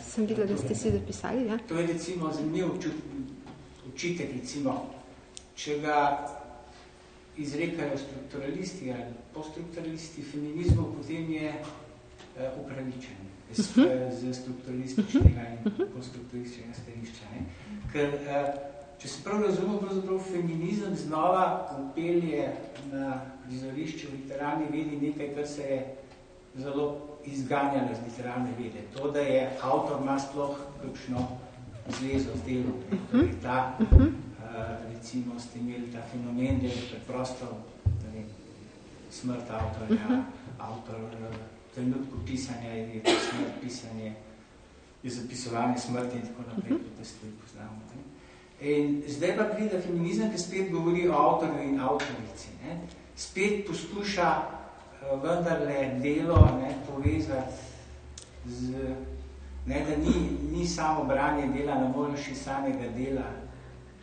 Sem videla, da ste si zapisali, ja. To je recimo zanimiv očitek, recimo, če ga izrekajo strukturalisti ali poststrukturalisti feminizmu, potem je uh, upravičen z, uh -huh. z strukturalističnega in poststrukturističnega stališča. Ne? Ker, uh, če se prav razumem, pravzaprav feminizem znova upelje na prizorišče v literarni vedi nekaj, kar se je zelo izganjalo iz literarne vede. To, da je avtor ima sploh kakšno zvezo z delom. Torej ta, uh, recimo, ste imeli ta fenomen, da je preprosto ne, smrt avtorja, avtor uh, trenutku pisanja je smrt pisanje, je zapisovanje smrti in tako naprej, da ste poznamo. Ne. In zdaj pa pride feminizem, ki spet govori o avtorju in avtorici. Ne. Spet poskuša vendarle delo ne, povezati z, ne, da ni, ni samo branje dela, ne moreš iz samega dela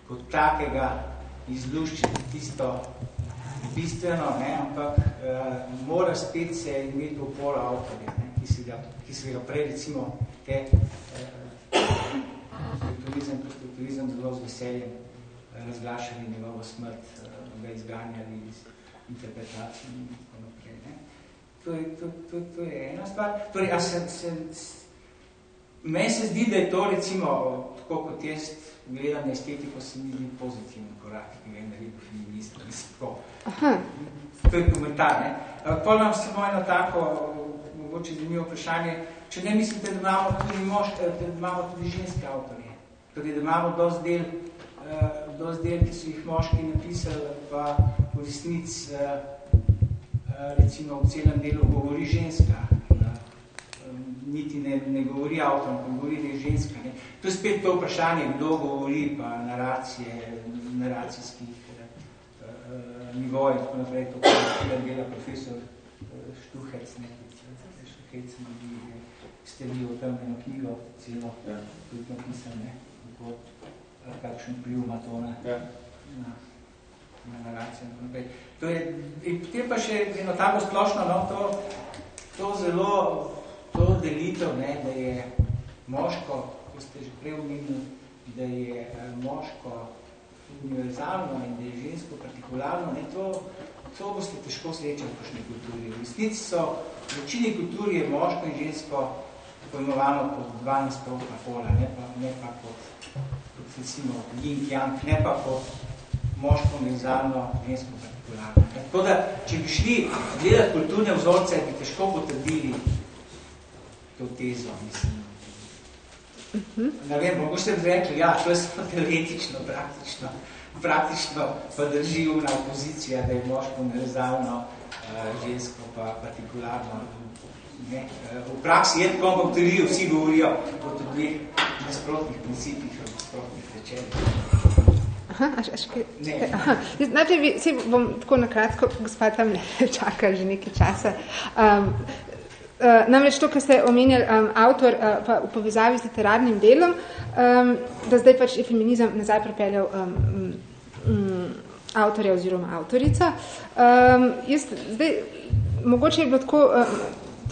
kot takega izluščiti tisto bistveno, ne, ampak uh, mora spet se imeti oporo avtorja, ne, ki, si ga, ki si ga prej recimo te uh, strukturizem, strukturizem zelo z veseljem uh, razglašali njegovo smrt, uh, ga izganjali iz interpretacije in tako naprej. Ne. To, je, to, to, to je ena stvar. Torej, a se, se, meni se zdi, da je to recimo, tako kot jaz gledam na estetiko, se mi zdi pozitiven korak, ki ga je naredil feminist. Aha. To je komentar. Ne? Pol imam samo eno tako, mogoče zanimivo vprašanje. Če ne mislite, da imamo tudi, moške, da imamo tudi ženske avtorje, torej, da imamo dosti del, uh, dosti del, ki so jih moški napisali, pa v resnic uh, recimo v celem delu govori ženska. Niti ne, ne govori avtor, ampak govori, da je ženska. Ne. To je spet to vprašanje, kdo govori, pa naracije, naracijskih nivoje, tako naprej, to je dela profesor Štuhec, ne, Štuhec mi je stelil tam eno knjigo, celo, ja. tudi napisan, ne, kako, kakšen pliv ima to na, ja. na, na naracijo, tako naprej. To je, in potem pa še eno tako splošno, no, to, to zelo, to delitev, ne, da je moško, ko ste že prej omenili, da je moško univerzalno in da je žensko partikularno, ne, to, to boste težko srečali v kakšni kulturi. V resnici so, v večini kulturi je moško in žensko pojmovano kot dva nasprotna pola, ne pa, ne pa kot, kot recimo yin yang, ne pa kot moško univerzalno, žensko partikularno. Tako da, če bi šli gledati kulturne vzorce, bi težko potrdili to tezo, mislim. Uh -huh. Ne vem, mogoče bi rekli, ja, to je samo teoretično, praktično, praktično pa drži umna opozicija, da je moško univerzalno uh, žensko pa partikularno. Ne? Uh, v praksi je tako, ampak teorijo vsi govorijo o dveh nasprotnih principih, nasprotnih rečenih. Aha, až, až kaj, kaj, aha. Najprej bi, se bom tako nakratko, gospod tam [laughs] čaka že nekaj časa. Um, Uh, namreč to, kar ste omenjali, um, avtor uh, pa v povezavi z literarnim delom, um, da zdaj pač je feminizem nazaj pripeljal um, um, avtorja oziroma avtorica. Um, jaz zdaj, mogoče je bilo tako um,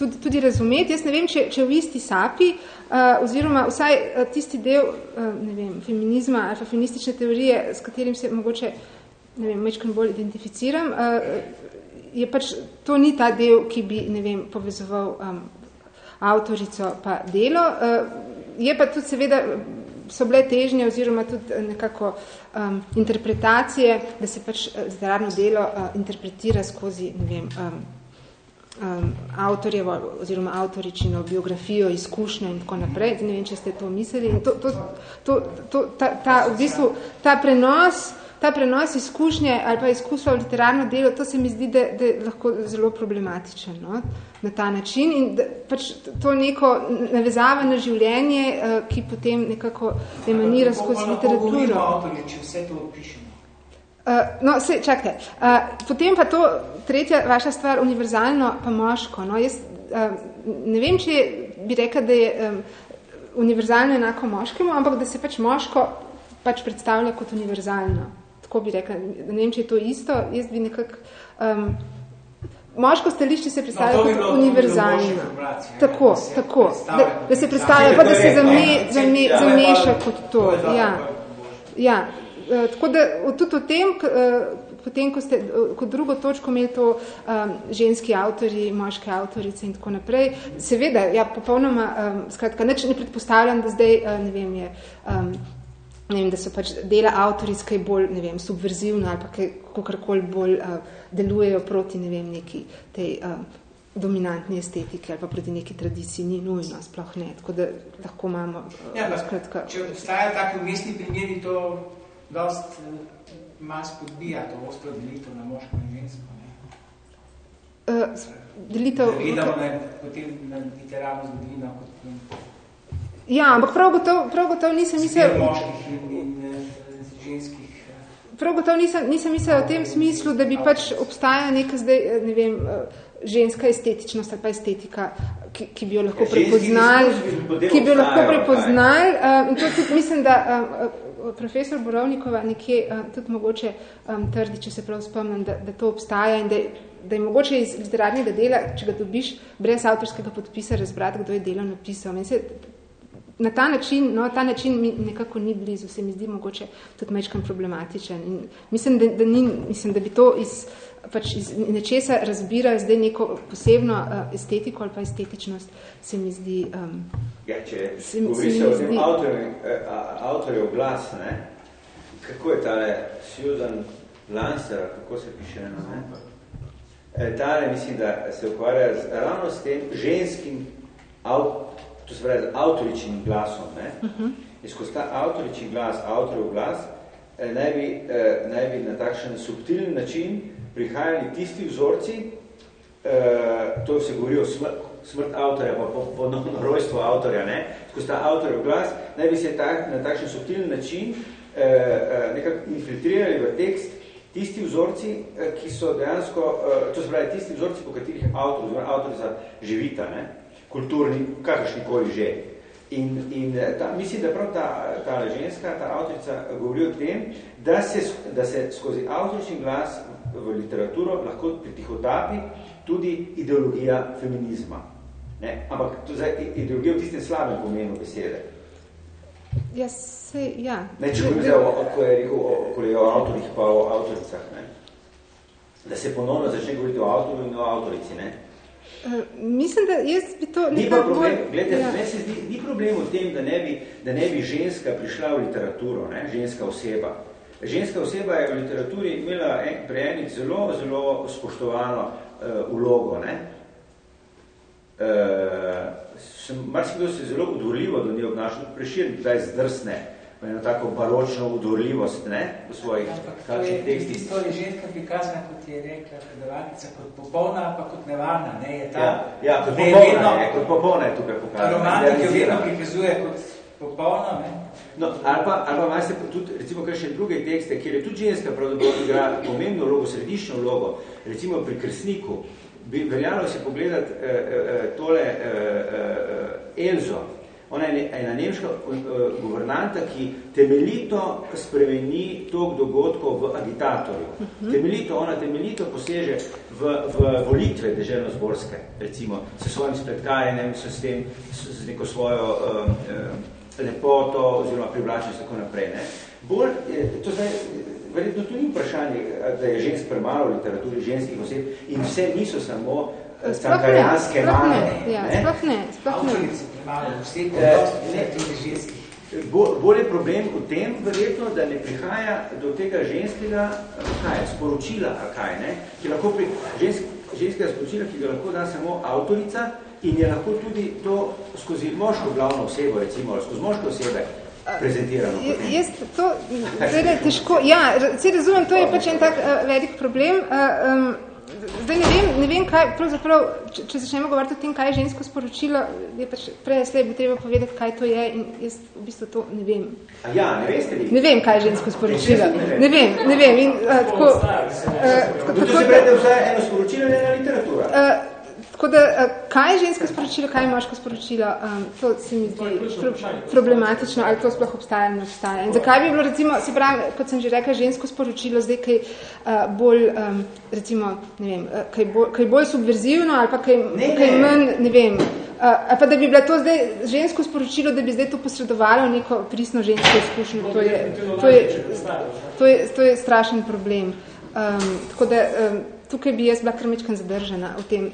tudi, tudi razumeti, jaz ne vem, če, če v isti sapi, uh, oziroma vsaj uh, tisti del, uh, ne vem, feminizma ali feministične teorije, s katerim se mogoče, ne vem, mečkrat bolj identificiram, uh, je pač, to ni ta del, ki bi, ne vem, povezoval um, avtorico pa delo. Uh, je pa tudi seveda, so bile težnje oziroma tudi nekako um, interpretacije, da se pač zdarno delo uh, interpretira skozi, ne vem, um, um, avtorjevo oziroma avtoričino biografijo, izkušnjo in tako naprej. Ne vem, če ste to mislili. In to, to, to, to, ta, ta, v bistvu, ta prenos ta prenos izkušnje ali pa izkustva v literarno delo, to se mi zdi, da, da je lahko zelo problematičen no? na ta način in da, pač to neko navezava na življenje, uh, ki potem nekako emanira skozi literaturo. Avtorje, če vse to opišemo. Uh, no, se, čakajte. Uh, potem pa to tretja vaša stvar, univerzalno pa moško. No, jaz uh, ne vem, če bi rekla, da je um, univerzalno enako moškemu, ampak da se pač moško pač predstavlja kot univerzalno tako bi rekla, ne vem, če je to isto, jaz bi nekako, um, moško stališče se predstavlja no, kot univerzalno. Tako, tako, da, da se predstavlja, pa da se zame, zame, zameša kot to. Ja, ja. Uh, tako da tudi o tem, uh, potem, ko ste kot drugo točko imeli to um, ženski avtori, moške avtorice in tako naprej, seveda, ja, popolnoma, um, skratka, neč ne predpostavljam, da zdaj, uh, ne vem, je um, ne vem, da so pač dela avtoric kaj bolj, ne vem, subverzivno ali pa kaj, kakorkoli bolj uh, delujejo proti, ne vem, neki tej uh, dominantni estetiki ali pa proti neki tradiciji, ni nujno, sploh ne, tako da lahko imamo uh, ja, skratka. Če obstajajo tako mestni primeri, to dost uh, ima spodbija to ostro delitev na moško in žensko. Ne? Uh, delitev... Gledamo na, potem na literarno zgodovino kot Ja, ampak prav gotov, prav gotov nisem mislil... Prav gotov nisem, nisem mislil v tem smislu, da bi pač obstajala neka zdaj, ne vem, ženska estetičnost ali pa estetika, ki, ki bi jo lahko ja, prepoznali, ki bi jo lahko prepoznali. In to tudi mislim, da profesor Borovnikova nekje tudi mogoče trdi, če se prav spomnim, da, da to obstaja in da, da je mogoče iz literarnega dela, če ga dobiš brez avtorskega podpisa, razbrati, kdo je delo napisal. Se na ta način, no, ta način mi nekako ni blizu, se mi zdi mogoče tudi mečkam problematičen. In mislim, da, da, ni, mislim, da bi to iz, pač iz nečesa razbira zdaj neko posebno uh, estetiko ali pa estetičnost, se mi zdi... Um, ja, če se, se, o tem avtorjev uh, glas, ne? kako je tale Susan Lancer, kako se piše, ne? E, tale, mislim, da se ukvarja z, ravno s tem ženskim avtorjem, to se pravi z avtoričnim glasom, ne? Uh -huh. in skozi ta avtorični glas, avtorjev glas, eh, naj, bi, eh, naj bi na takšen subtilni način prihajali tisti vzorci, eh, to se govori o smrt, smrt avtorja, pa ponovno po, rojstvo avtorja, ne? skozi ta avtorjev glas, naj bi se tak, na takšen subtilni način eh, eh, nekako infiltrirali v tekst tisti vzorci, eh, ki so dejansko, eh, to se pravi tisti vzorci, po katerih avtor, oziroma avtorica živita, ne? kulturni, kakršni koli že. In, in ta, mislim, da prav ta, ta ženska, ta avtorica govori o tem, da se, da se skozi avtorični glas v literaturo lahko pritihotapi tudi ideologija feminizma. Ne? Ampak to zdaj ideologija v tistem slabem pomenu besede. Ja, se, ja. Ne, če govorim o, ko je rekel o, o, o avtorih pa o avtoricah, ne? da se ponovno začne govoriti o avtorju in o avtorici. Ne? Uh, mislim, da jaz bi to ni pa problem, gledajte, ja. ne se zdi, ni problem v tem, da ne, bi, da ne bi ženska prišla v literaturo, ne, ženska oseba. Ženska oseba je v literaturi imela en, pri enih zelo, zelo spoštovano uh, vlogo. Ne. Uh, sem, marsikdo se zelo odvorljivo do nje obnašal, prešir, da je zdrsne, eno tako baročno udorljivost ne, v svojih kakšnih tekstih. To je ženska prikazana, kot je rekla predavalnica, kot popolna, pa kot nevarna. Ne, je ta, ja, ja, kot popolna je, kot popolna je tukaj pokazana. Romantik jo vedno prikazuje kot popolna. Ne. No, ali pa, ali pa imate tudi, recimo, kar še druge tekste, kjer je tudi ženska pravzaprav igra pomembno vlogo, središčno vlogo, recimo pri Krsniku, bi veljalo si pogledati eh, eh, tole eh, eh, Elzo, Ona je ena nemška uh, guvernanta, ki temeljito spremeni tok dogodkov v agitatorju. Uh. -huh. Temeljito, ona temeljito poseže v, v volitve deželno-zborske, recimo, s svojim spletkajenjem, s, tem, s, s neko svojo uh, uh, lepoto oziroma privlačnost tako naprej. Ne. Bolj, to zdaj, verjetno tu ni vprašanje, da je žensk premalo v literaturi ženskih oseb in vse niso samo cankarjanske mane. Ja, sploh ne, sploh ne. Bolj je problem v tem, verjetno, da ne prihaja do tega ženskega kaj, sporočila, kaj, ne? ki lahko pri, žensk, ženskega sporočila, ki ga lahko da samo avtorica in je lahko tudi to skozi moško glavno osebo, recimo, skozi moške osebe prezentirano. Jaz to, zdaj, težko, ja, se razumem, to je pač en tak uh, velik problem. Uh, um, zdaj ne vem, ne vem kaj, pravzaprav, če, če začnemo govoriti o tem, kaj je žensko sporočilo, je pač prej slej bi treba povedati, kaj to je in jaz v bistvu to ne vem. A ja, ne veste vi? Ne vem, kaj je žensko sporočilo. [laughs] Ne vem, ne vem. In, uh, tako, uh, tako, tako, se brete vsaj eno sporočilo, ne ena literatura. Uh, Tako da, kaj je žensko sporočilo, kaj je moško sporočilo, um, to se mi zdi pro, problematično, ali to sploh obstaja ali ne obstaja. In zakaj bi bilo, recimo, se pravi, kot sem že rekla, žensko sporočilo zdaj kaj uh, bolj, um, recimo, ne vem, kaj bolj, kaj bolj subverzivno ali pa kaj, ne, kaj manj, ne vem, uh, pa da bi bila to zdaj žensko sporočilo, da bi zdaj to posredovalo neko pristno žensko izkušnjo, to je, to je, to je, to je strašen problem. Um, tako da, um, tukaj bi jaz bila krmičkan zadržena v tem,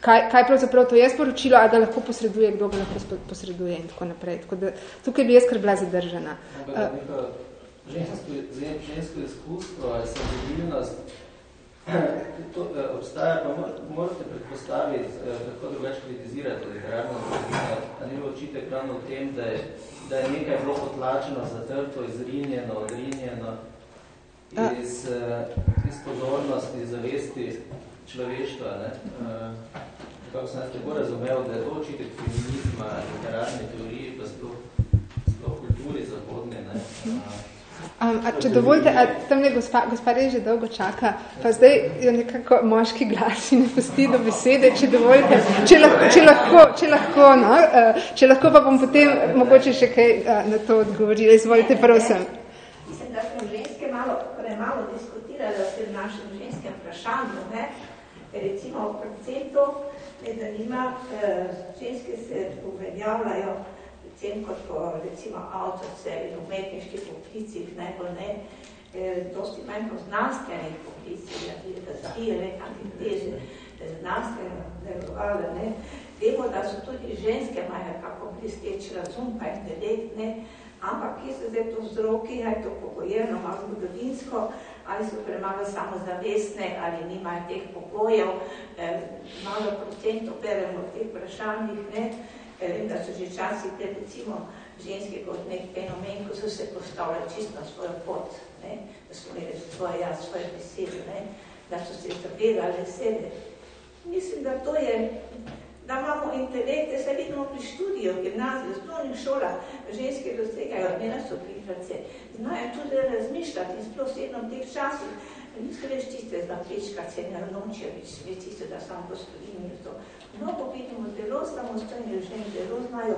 kaj, kaj pravzaprav to je sporočilo, ali ga lahko posreduje, kdo ga lahko posreduje in tako naprej. Tako da, tukaj bi jaz kar bila zadržana. Žensko, žensko izkustvo ali senzibilnost, [clears throat] to eh, obstaja, pa morate predpostaviti, eh, kako drugač kritizirati literarno zgodino, a ni očitek ravno v tem, da je, da je nekaj bilo potlačeno, zatrto, izrinjeno, odrinjeno iz, eh, iz pozornosti, zavesti človeštva. Ne? Kako sem tako razumel, da je to očitek feminizma, literarne teorije, pa sploh, sploh kulturi zahodne. Ne? Um, a, če dovolite, a tam ne gospa, gospa že dolgo čaka, pa zdaj je nekako moški glas in ne pusti do besede, če dovolite, če lahko, če lahko, če lahko, no, uh, če lahko pa bom potem mogoče še kaj uh, na to odgovorila. Izvolite, prosim. Mislim, da smo ženske malo, premalo diskutirali o tem našem ženskem vprašanju, ne? recimo predvsem to, me zanima, eh, ženske se uveljavljajo predvsem kot po, recimo avtorce in umetniških poklicih, ne, eh, dosti manj po znanstvenih poklicih, ja, da zbije nekakve teže znanstveno delovale, ne. Vemo, da so tudi ženske imajo kako blisteč razum, pa intelekt, ne, ampak kje so zdaj to vzroki, je to pogojeno, malo zgodovinsko, ali so premalo samozavestne, ali nimajo teh pokojev, eh, malo procentov beremo v teh vprašanjih, ne, eh, da so že časi te recimo ženske kot nek fenomen, ko so se postavljali čisto na svojo pot, ne, da so imeli svoje jaz, svoje besede, ne, da so se zavedali sebe. Mislim, da to je da imamo intelekte, se vidimo pri študiju, gimnaziju, v splovnih šolah, ženske dosegajo, ne nas opitrace, znajo tudi razmišljati in sploh sedno v teh časih, niso več tiste zapečka, se ne nočijo več, več tiste, da samo gospodin je to. Mnogo vidimo zelo samostojni ženi, zelo znajo,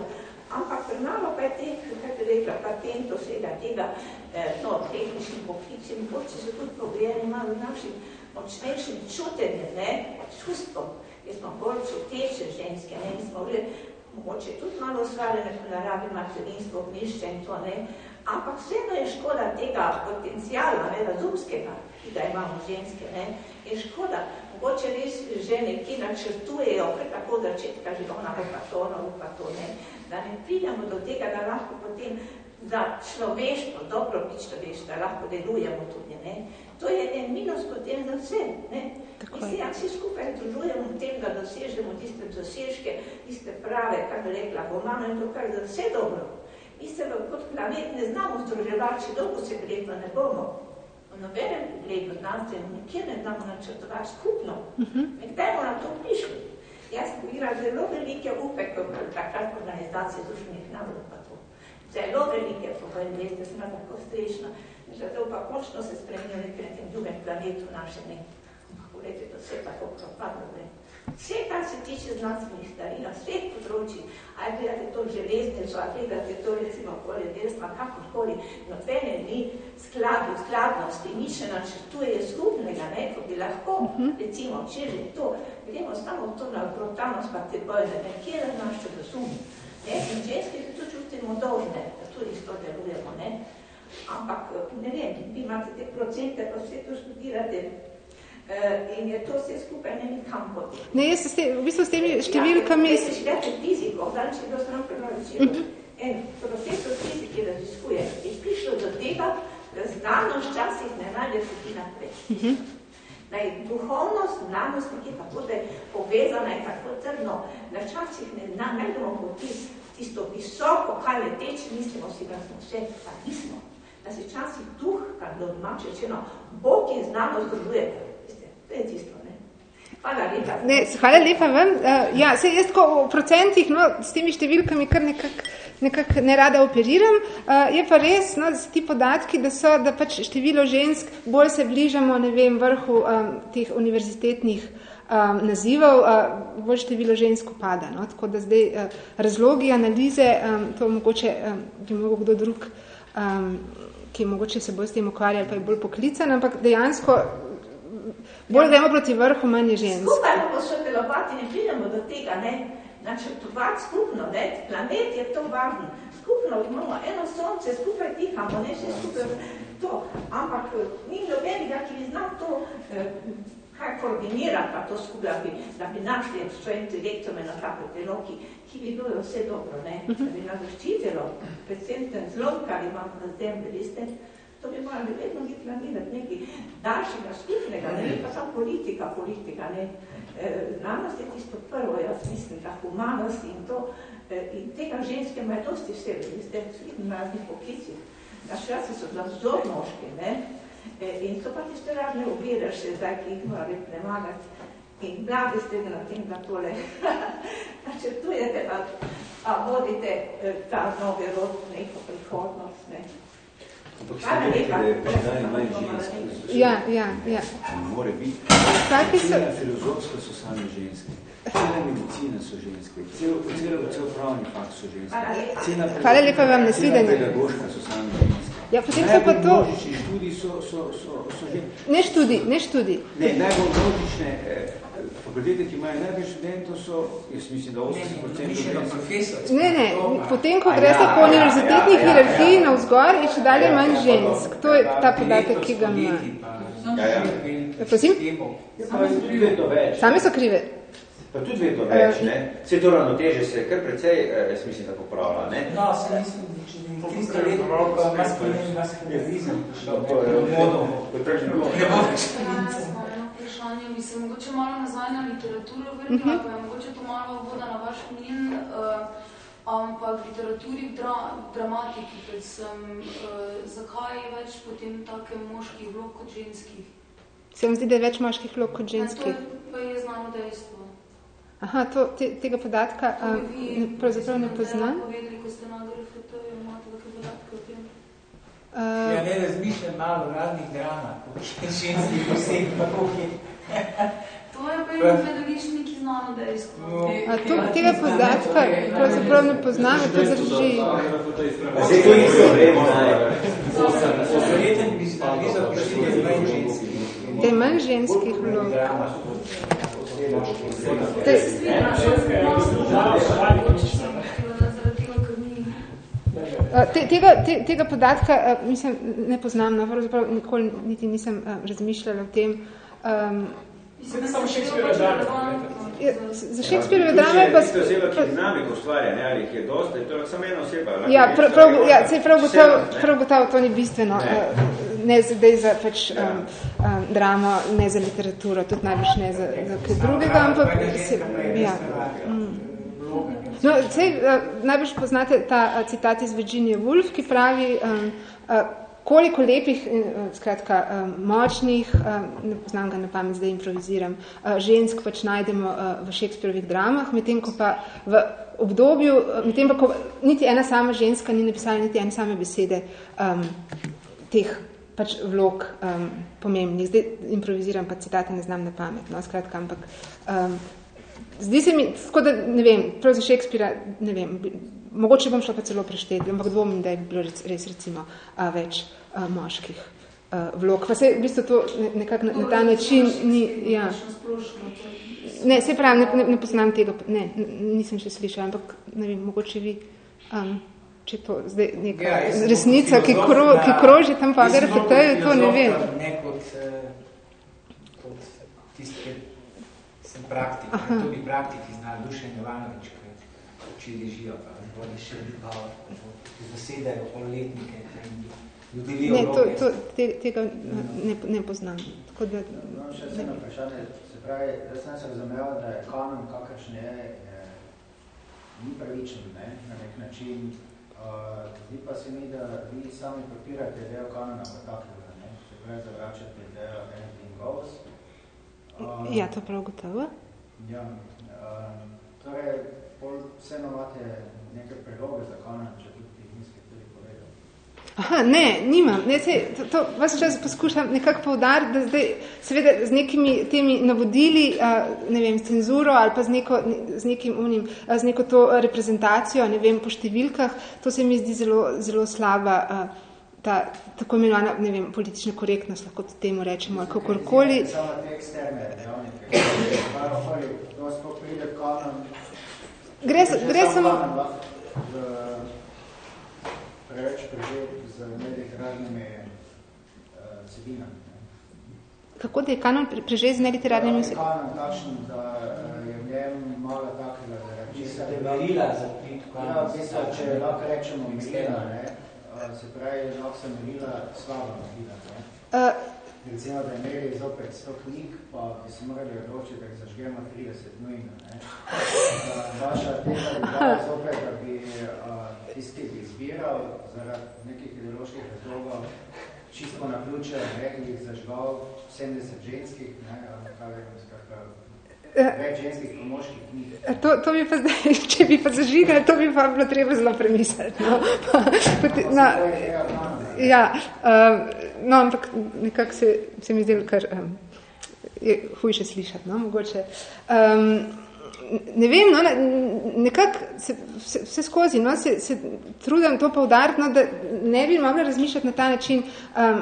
ampak premalo pa je teh, kaj bi rekla, patentov vsega tega, eh, no, tehničnim poklicim, mogoče so tudi pogledali malo našim močnejšim čutenjem, ne, čustvom, ki smo bolj čuteče ženske, ne, mi smo bili mogoče tudi malo ustvarjene po naravi materinstvo, gnišče in to, ne, ampak vseeno je škoda tega potencijala, ne, razumskega, ki ga imamo ženske, ne, je škoda, mogoče res žene, ki načrtujejo, ker tako začetka že ona upa to, ona upa to, ne, da ne pridemo do tega, da lahko potem za človeštvo, dobro biti človeštvo, lahko delujemo tudi, ne, To je en minus potem za vse. Ne? Mi se jak si skupaj združujemo v tem, da dosežemo tiste dosežke, tiste prave, kar bi rekla, bo imamo in to kar za vse dobro. Mi se kot planet ne znamo združevati, če dolgo se gledno ne bomo. V nobenem pogledu znanstvenem nikjer ne znamo načrtovati skupno. Kdaj bomo na to prišli? Jaz poviram zelo velike upe, ko je takrat organizacije družbenih narodov pa to. Zelo velike povem, veste, sem tako strešna. Zato pa končno se nekaj na tem drugem planetu naše, ne. Gledajte, to vse tako propadlo, ne. Vse, kar se tiče znanstvenih stvari, na vseh področjih, ali gledate to železnico, ali gledate to recimo poljedelstva, kakorkoli, nobene ni skladu, skladnosti, nič ne načrtuje skupnega, ne, ko bi lahko, recimo, če že to, gremo samo to na brutalnost, pa te bojne, ne, kje je naš razum, ne, in ženske se tu čutimo dolžne, da tudi s to delujemo, ne, ampak, ne vem, vi imate te procente, pa vse to študirate, in je to vse skupaj ne nikam potem. Ne, jaz s te, v bistvu s temi številkami... Ja, če gledate fiziko, zadnjič je bilo sem prenočilo, uh -huh. en profesor fiziki raziskuje, je prišlo do tega, da znanost včasih ne najde poti naprej. Uh -huh. Da je duhovnost, znanost nekje tako, da je povezana in tako trdno, da včasih ne najdemo poti tisto visoko, kaj leteče, mislimo si, da smo vse, pa nismo. Da se včasih duh, kar do domače rečeno, Bog in znanost združujete. To je tisto, ne. Hvala lepa. Ne, hvala lepa vam. Uh, ja, se jaz tako v procentih, no, s temi številkami kar nekako nekak ne rada operiram. Uh, je pa res, no, ti podatki, da so, da pač število žensk bolj se bližamo, ne vem, vrhu um, teh univerzitetnih um, nazivov, uh, bolj število žensk upada. No, tako da zdaj uh, razlogi, analize, um, to mogoče um, bi mogel kdo drug, um, ki mogoče se bolj s tem ukvarja, pa je bolj poklican, ampak dejansko Bolj gremo proti vrhu, manj je žensk. Skupaj bomo še delovati, ne pridemo do tega, ne? Načrtovati skupno, ne? Planet je to važno. Skupno imamo eno sonce, skupaj dihamo, ne? Še skupaj to. Ampak ni nobenega, ki bi znal to, eh, kaj koordinira pa to skupaj, da bi, da bi našli svojim direktorem na tako teloki, ki bi bilo vse dobro, ne? Da bi nas zaščitilo, predvsem ten zlom, kar imamo na zemlji, veste? To bi morali vedno biti planirati nekaj daljšega, skupnega, ne pa samo politika, politika, ne. Znanost je tisto prvo, jaz mislim, ta humanost in to, in tega ženske imajo dosti v sebi, vi ste vidim na raznih poklicih. Naš časi so za vzor moški, ne. In so pa tiste razne ovire še zdaj, ki jih morali premagati. In blagi ste na tem, da tole [laughs] načrtujete, pa, pa vodite ta novi rod, neko prihodnost, ne. Ampak se nekaj, da je predaj manj žensk. Ja, ja, ja. More biti. So... Cela filozofska so same ženske. Cela medicina so ženske. Cel, cel, cel pravni fakt so ženske. Hvala lepa vam, nasvidenje. Cela pedagoška so same ženske. Ja, potem so pa to... Najbolj študij so, so, so, so ženske. Ne študij, ne študij. Ne, najbolj množične eh, fakultete, ki imajo največ študentov, so, jaz mislim, da 80% Ne, ne, potem, ko greste po univerzitetni hierarhiji na vzgor, je še dalje manj žensk. To je ta podatek, ki ga ima. Ja, ja. Prosim? Same so krive. Pa tudi vedno več, ne? Vse to ravnoteže se kar precej, jaz mislim, da popravlja, ne? No, se mislim, če bi 300 let pa maskulin, maskulinizem, to je modo. Ne bo več vprašanje, bi se mogoče malo nazaj na literaturo vrnila, uh -huh. pa je mogoče to malo voda na vaš mlin, uh, ampak literaturi v dra dramatiki, predvsem, uh, zakaj je več potem take moških vlog kot ženskih? Se vam zdi, da je več moških vlog kot ženskih? Ne, to pa je znano dejstvo. Aha, to, te, tega podatka uh, pravzaprav ne poznam. To povedali, ko ste na GRFT, imate kakve podatke o tem? Uh, ja, ne razmišljam malo o raznih dramah, ženskih oseb, kako je. [laughs] To je pa eno medoličniki znano dejstvo. No, A to, tega podatka pravzaprav ne poznam, to zdrži. Zdaj to isto vremo, Da je manj ženskih vlog. Te, tega, te, tega podatka mislim, ne poznam, no, nikoli niti nisem razmišljala o tem. Um, Mislim, samo Shakespeare drama. Za Shakespeare drama je pa... Tista oseba, ki dinamiko ustvarja, ne, ali jih je dosta, je to samo ena oseba. Ja, prav, prav, ja, se prav gotovo, prav gotovo to ni bistveno. Ne, ne zdaj za pač ja. um, um, dramo, ne za literaturo, tudi največ ne za, za kaj drugega, ampak... Se, ja. Mm. No, sej, uh, najbolj poznate ta uh, citat iz Virginia Woolf, ki pravi, um, uh, koliko lepih, uh, skratka, um, močnih, um, ne poznam ga na pamet, zdaj improviziram, žensk pač najdemo v Shakespeareovih dramah, medtem ko pa v obdobju, medtem pa ko niti ena sama ženska ni napisala niti ene same besede um, teh pač vlog um, pomembnih. Zdaj improviziram, pa citate ne znam na pamet, no, skratka, ampak um, zdi se mi, tako da, ne vem, prav za Shakespearea, ne vem, mogoče bom šla pa celo prešteti, ampak dvomim, da je bilo res, res recimo a, več a, moških a, vlog. Pa se v bistvu to nekako na, na ta način ni, ja. Ne, se pravi, ne, ne, ne poznam tega, ne, nisem še slišala, ampak ne vem, mogoče vi um, če to zdaj neka ja, resnica, ki, kro, ki kroži tam pa RFT-ju, to ne vem. Ne kot, uh, kot tisti, ki sem praktik, Aha. tudi praktiki znajo Dušen Jovanovič, ki oči ležijo, pa vodi še ki zasedajo polletnike in ljudelijo Ne, to, to, te, tega ne, ne poznam. Tako da, no, še se vprašanje, se pravi, jaz sem se razumel, da je kanon kakršne je, ni pravičen, ne, na nek način, zdi pa se mi, da vi sami podpirate idejo kanona kot takega, ne? Če pravi zavračate idejo anything goes. Uh, ja, to prav gotovo. Ja, uh, torej, pol vse imate neke preloge za kanon, če tudi niste tudi povedali. Aha, ne, nimam. Ne, se, to, to vas čas poskušam nekako poudariti, da zdaj seveda z nekimi temi navodili, uh, ne vem, s cenzuro ali pa z, neko, z nekim unim, uh, z neko to reprezentacijo, ne vem, po številkah, to se mi zdi zelo, zelo slaba uh, ta tako imenovana, ne vem, politična korektnost, lahko temu rečemo, ali kakorkoli. Samo te eksterne, dejavnike, Gre, gre samo... Preveč preživ z neliterarnimi uh, vsebinami. Kako da je kanon prežet z neliterarnimi vsebinami? Kanon takšen, da uh, je v njem malo takega, da če se merila za prit kanon. Ja, mislim, če lahko rečemo merila, ne, uh, se pravi, lahko se merila slaba merila. Ne. Uh, Recimo, da imeli zopet 100 knjig, pa bi se morali odločiti, da jih zažgemo 30 nujno. Ne. Uh, vaša tega bi dala zopet, da bi uh, tisti, ki bi izbiral zaradi nekih ideoloških razlogov, čisto na ključe, ne, jih zažgal 70 ženskih, ne, ali kaj vem, skakaj, pa knjig. To, to bi pa zdaj, [laughs] če bi pa zažigali, to bi pa bilo treba zelo premisliti. No, [laughs] no, ja, um, no, ampak nekako se, se mi zdelo, kar um, je hujše slišati, no, mogoče. Um, ne vem, no, nekako vse, vse skozi, no, se, se trudim to poudariti, no, da ne bi mogla razmišljati na ta način, um,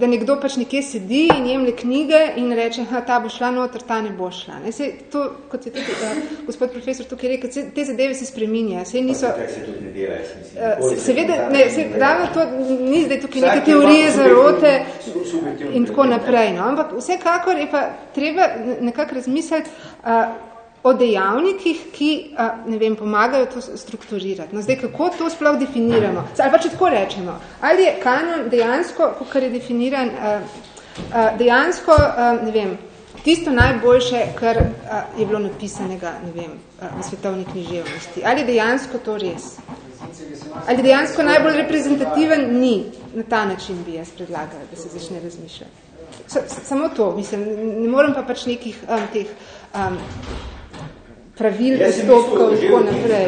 da nekdo pač nekje sedi in jemlje knjige in reče, ha, ta bo šla noter, ta ne bo šla. Ne? Se, to, kot je tudi uh, gospod profesor tukaj rekel, se, te zadeve se spreminja. Se, niso, pa se tudi ne dela, jaz mislim. Uh, seveda, ne, se, ravno to ni zdaj tukaj neke teorije zarote in tako naprej. No? Ampak vsekakor je pa treba nekako razmisliti, uh, o dejavnikih, ki ne vem, pomagajo to strukturirati. No, zdaj, kako to sploh definiramo? Ali pa če tako rečemo, ali je kanon dejansko, kar je definiran, dejansko, ne vem, tisto najboljše, kar je bilo napisanega, ne vem, v svetovni književnosti. Ali je dejansko to res? Ali dejansko najbolj reprezentativen ni? Na ta način bi jaz predlagala, da se začne razmišljati. Samo to, mislim, ne morem pa pač nekih um, teh um, pravil, postopkov in tako naprej.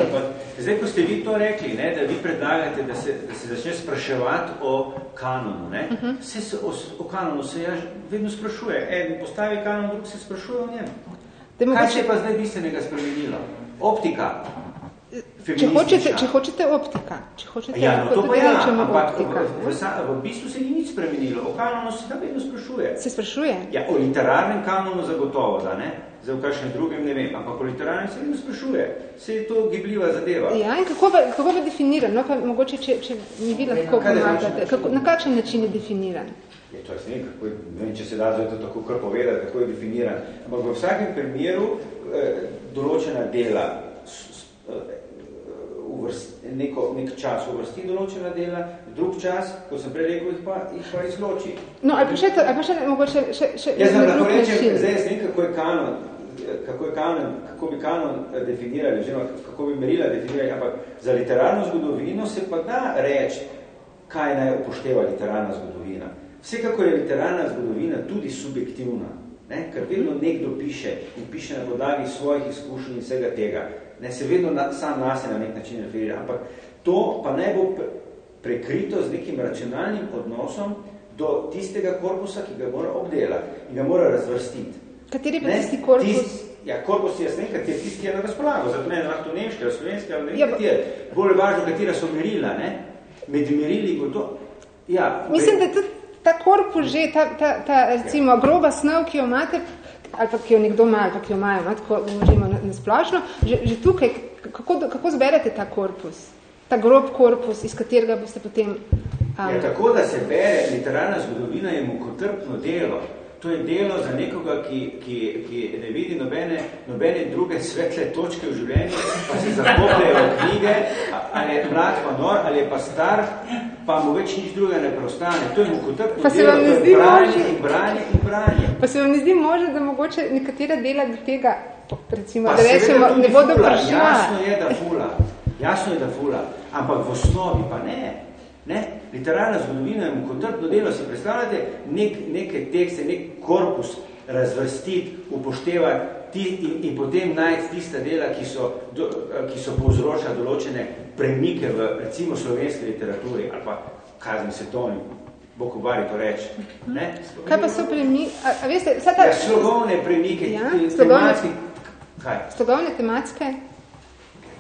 Zdaj, ko ste vi to rekli, ne, da vi predlagate, da se, da se začne spraševati o kanonu, ne, uh -huh. se, se, o, o kanonu se ja vedno sprašuje. En postavi kanon, drug se sprašuje o njem. Kaj mogoče... se je pa zdaj bistvenega spremenilo? Optika. Če hočete, če hočete optika, če hočete, ja, no, to pa ja, ampak optika. V, v, v bistvu se ni nič spremenilo. O kanonu se da vedno sprašuje. Se sprašuje? Ja, o literarnem kanonu zagotovo, da ne? Za v kakšnem drugem ne vem, ampak o literarnem se vedno sprašuje. Se je to gibljiva zadeva. Ja, in kako pa, kako pa definiran? No, pa mogoče, če, če mi vi lahko pomagate. Kako, na kakšen način je definiran? Je, to je kako je, ne vem, če se da zdaj to tako kar povedati, kako je definiran. Ampak v vsakem primeru eh, določena dela eh, uvrst, neko, nek čas uvrsti določena dela, drug čas, ko sem prej rekel, jih pa, jih pa izloči. No, ali pa še, ali pa še mogoče še, še Jaz sem lahko rečem, zdaj jaz nekaj, kako je kanon, kako, je kanon, kako bi kanon definirali, oziroma kako bi merila definirali, ampak za literarno zgodovino se pa da reči, kaj naj upošteva literarna zgodovina. Vsekako je literarna zgodovina tudi subjektivna, ne? ker vedno nekdo piše in piše na podlagi svojih izkušenj in vsega tega. Ne? Se vedno na, sam nas na nek način referira, ampak to pa naj bo prekrito z nekim racionalnim odnosom do tistega korpusa, ki ga mora obdelati in ga mora razvrstiti. Kateri pa tisti korpus? Tist, ja, korpus je jasne, kateri tisti, ki je na razpolago. Zato ne lahko nemški ali slovenski ali ne ja, kateri. Bolj važno, katera so merila, ne? Med merili bo to. Ja, Mislim, da tudi ta korpus že, ta, ta, ta recimo groba snov, ki jo imate, ali pa ki jo nekdo ima, ali pa ki jo imajo, tako govorimo na, na že, že tukaj, kako, kako zberete ta korpus? Ta grob korpus, iz katerega boste potem... Um... Ja, tako, da se bere literarna zgodovina je mukotrpno delo. To je delo za nekoga, ki, ki, ki ne vidi nobene, nobene druge svetle točke v življenju, pa se zakopljajo knjige, ali je mlad pa nor, ali je pa star, pa mu več nič druga ne preostane. To je mukotrpno delo, to je branje može... in branje in branje. Pa se vam ne zdi možno, da mogoče nekatera dela do tega, recimo, pa da rečemo, ne bodo prišla. Jasno je, da fula. Jasno je, da fula. Ampak v osnovi pa ne. Ne? Literarna zgodovina je mukotrpno delo, si predstavljate nek, neke tekste, nek korpus razvrstiti, upoštevati ti, in, in potem najti tista dela, ki so, do, ki so povzroča določene premike v recimo slovenski literaturi ali pa kazni svetovni, Bokovari to reči. Ne? Kaj pa so premike? Veste, vsa ta... Ja, slogovne premike, ja, tematski... Kaj? Slogovne tematske?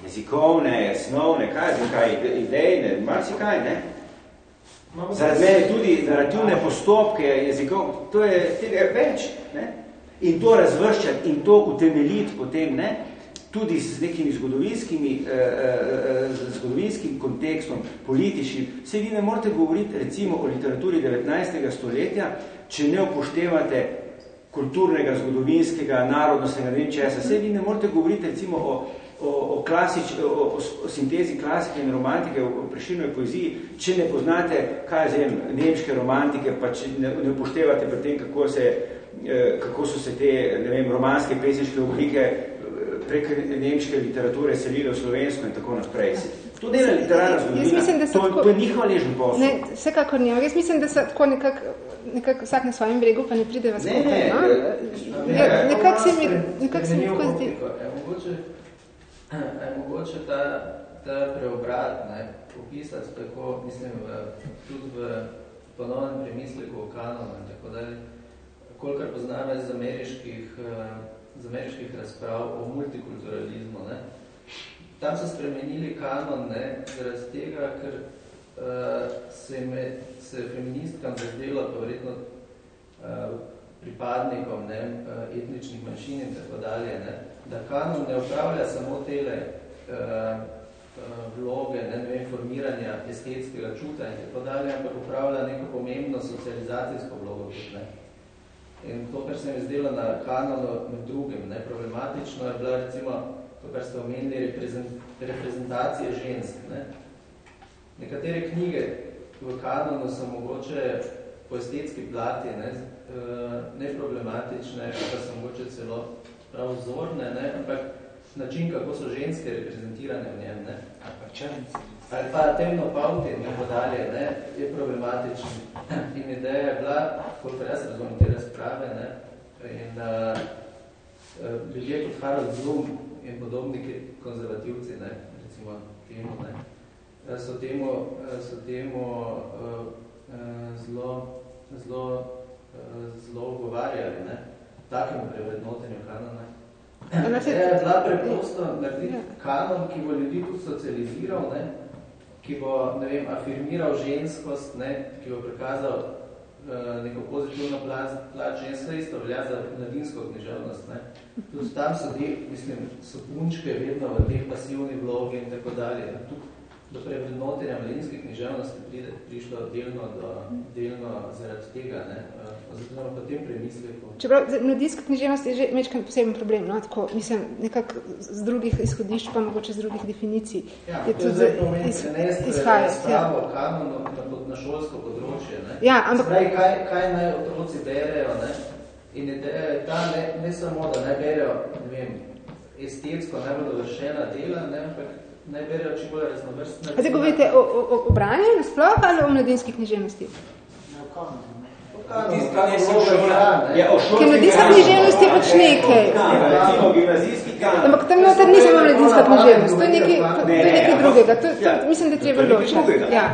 Jezikovne, snovne, kaj, kaj idejne, marsi kaj, ne? Zaradi mene tudi narativne postopke jezikov, to je tega več. Ne? In to razvrščati in to utemeljiti potem, ne? tudi z nekimi zgodovinskimi, eh, eh, zgodovinskim kontekstom, političnim. Se vi ne morete govoriti recimo o literaturi 19. stoletja, če ne upoštevate kulturnega, zgodovinskega, narodnostnega, ne vem česa. Se vi ne morete govoriti recimo o o, o, klasič, o, o, o sintezi klasike in romantike v preširnoj poeziji, če ne poznate, kaj zem, nemške romantike, pa če ne, ne upoštevate pri tem, kako, se, eh, kako so se te ne vem, romanske pesniške oblike eh, prek nemške literature selile v slovensko in tako naprej. To dela literarna zgodovina, mislim, da to, tako, to je njihov ležen posel. Ne, vsekakor nima. Jaz mislim, da se tako nekak, nekak vsak na svojem bregu, pa ne pride vas ne, skupaj. Ne, no? ne, ne, ne, nekak se mi, nekak se mi tako zdi. Mogoče je mogoče ta, ta preobrat ne, opisati tako, mislim, v, tudi v ponovnem premisleku o kanonu in tako dalje, kolikor poznam iz ameriških, z ameriških razprav o multikulturalizmu. Ne. Tam so spremenili kanon ne, zaradi tega, ker uh, se, me, se feministkam zazdelo, pa verjetno uh, pripadnikom ne, etničnih manjšin in tako dalje, ne, da kanon ne upravlja samo tele uh, vloge, ne, ne informiranja estetskega čuta in tako dalje, ampak upravlja neko pomembno socializacijsko vlogo. Ne. In to, kar se mi zdelo na kanonu med drugim, ne, problematično je bila recimo to, kar ste omenili, reprezent, reprezentacije žensk. Ne. Nekatere knjige v kanonu so mogoče po estetski plati ne, neproblematične, pa so mogoče celo prav vzorne, ne? ampak način, kako so ženske reprezentirane v njem, ne? ali pa črnice, ali pa temno pauti in tako dalje, ne? je problematičen. [clears throat] In ideja je bila, koliko jaz razumem te razprave, ne? in uh, ljudje kot Harold Bloom in podobni konzervativci, ne? recimo temu, ne? so temu, so temu uh, zelo, zelo, zelo ugovarjali, ne? Takemu prevrednotenju kanona. Je bila preprosto narediti kanon, ki bo ljudi tudi socializiral, ne? ki bo ne vem, afirmiral ženskost, ne? ki bo prikazal uh, neko pozitivno plač, plač ženska, isto velja za mladinsko književnost. Ne? Tudi tam so, te, mislim, so punčke vedno v teh pasivni vlogi in tako dalje. Tudi do prevrednotenja mladinske književnosti pride, prišlo delno, do, delno zaradi tega, ne, oziroma po tem premisleku. Čeprav mladinska književnost je že mečkan poseben problem, no, tako, mislim, nekako z drugih izhodišč, pa mogoče z drugih definicij. Ja, je to je zdaj pomeni, iz, izhaja. Spravo, ja. kanonu na, na šolsko področje, ne. Ja, ampak... Zdaj, kaj, kaj naj otroci berejo, ne, In ideja je ta, ne, ne samo, da ne berejo, ne vem, estetsko najbolj dovršena dela, ne, ampak ne berejo čim bolj raznovrstne. A zdaj govorite o, o, o, branju nasploh ali o mladinski književnosti? Ja, o Ker mladinska književnost je pač nekaj. Ampak tam noter ni samo mladinska književnost, to je nekaj, to je ne, nekaj drugega. To, to, ja. mislim, da je treba To ločiti. Ja.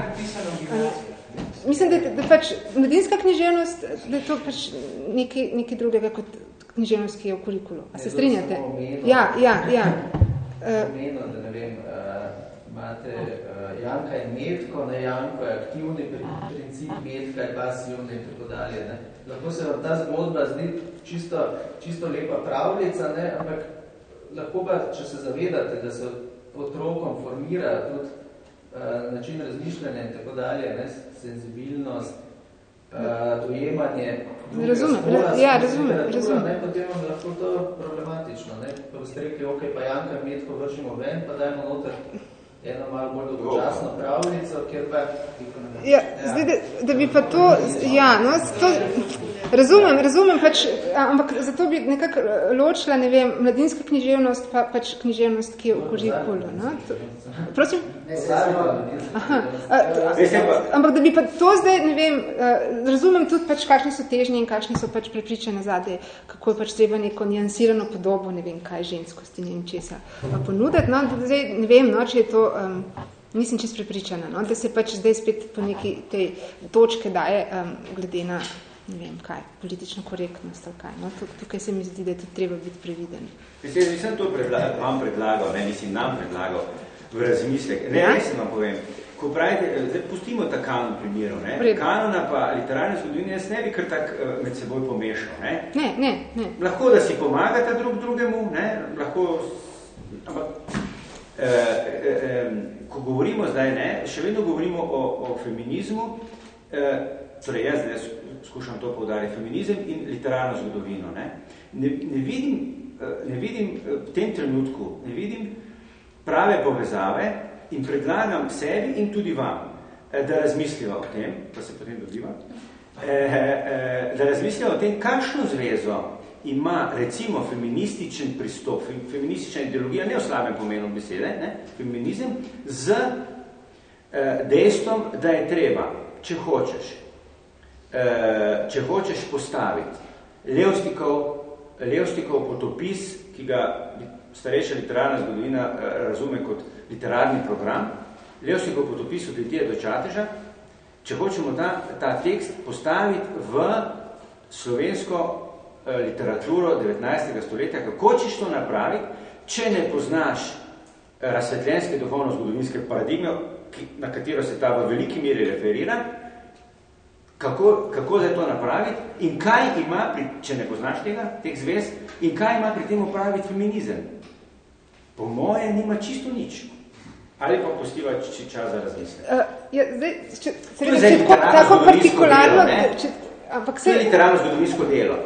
Mislim, da, da pač mladinska književnost, da je to pač nekaj, nekaj drugega kot književnost, ki je v kurikulu. A se to strinjate? Ja, ja, ja. Omenil, da ne vem, uh, imate uh, Janka in Metko, ne Janko je aktivni pri, princip, Metka je pasivni in tako dalje. Ne. Lahko se vam ta zgodba zdi čisto, čisto lepa pravljica, ne, ampak lahko pa, če se zavedate, da se otrokom formira tudi uh, način razmišljanja in tako dalje, ne, senzibilnost, uh, dojemanje Razumem, spola, ra- ja, razumem, razumem. Ne, potem vam lahko to problematično. Ne? Pa boste rekli, ok, pa Janka Metko vršimo ven, pa dajmo noter eno malo bolj dolgočasno pravljico, kjer pa... Ja, zdaj, da, da bi pa to, ja, no, to, razumem, razumem, pač, ampak zato bi nekako ločila, ne vem, mladinska književnost, pa pač književnost, ki je v kurikulu, no, to, prosim? Aha, a, ampak da bi pa to zdaj, ne vem, razumem tudi pač, kakšne so težnje in kakšne so pač prepričane zadaj, kako je pač treba neko nijansirano podobo, ne vem, kaj ženskosti, ne vem česa, ponuditi, no, da zdaj, ne vem, no, če je to, um, nisem čist prepričana, no, da se pač zdaj spet po neki tej točke daje um, glede na, ne vem, kaj, politično korektnost ali kaj, no, Tuk- tukaj se mi zdi, da je tudi treba biti previden. Mislim, nisem to predlagal, vam predlagal, ne, mislim, nam predlagal v razmislek. Ne, Ja? res vam povem. Ko pravite, zdaj pustimo ta kanon primeru, ne? Vredo. Kanona pa literarne zgodovine, jaz ne bi kar tak eh, med seboj pomešal, ne? Ne, ne, ne. Lahko, da si pomagata drug drugemu, ne? Lahko, ampak, eh, eh, eh, ko govorimo zdaj, ne, še vedno govorimo o, o feminizmu, eh, torej jaz zdaj skušam to poudariti, feminizem in literarno zgodovino, ne? Ne, ne vidim, eh, ne vidim eh, v tem trenutku, ne vidim prave povezave in predlagam sebi in tudi vam, eh, da razmislijo o tem, pa se potem dobiva, da razmislijo o tem, kakšno zvezo ima recimo feminističen pristop, fe- feministična ideologija, ne v slabem pomenu besede, ne, feminizem, z dejstvom, da je treba, če hočeš, če hočeš postaviti Levstikov, Levstikov potopis, ki ga starejša literarna zgodovina eh, razume kot literarni program, Levstikov potopis od Litije do Čateža, če hočemo ta, ta tekst postaviti v slovensko eh, literaturo 19. stoletja, kako češ to napraviti, če ne poznaš eh, razsvetljenske duhovno-zgodovinske paradigme, na katero se ta v veliki meri referira, kako, kako zdaj to napraviti in kaj ima, pri, če ne poznaš tega, teh zvez, in kaj ima pri tem opraviti feminizem. Po moje nima čisto nič. Ali pa postiva či čas za razmislek. Uh, ja, zdaj, če, se To je reče, zdaj če tako, tako partikularno, delo, če, ampak To se, je literarno zgodovinsko delo.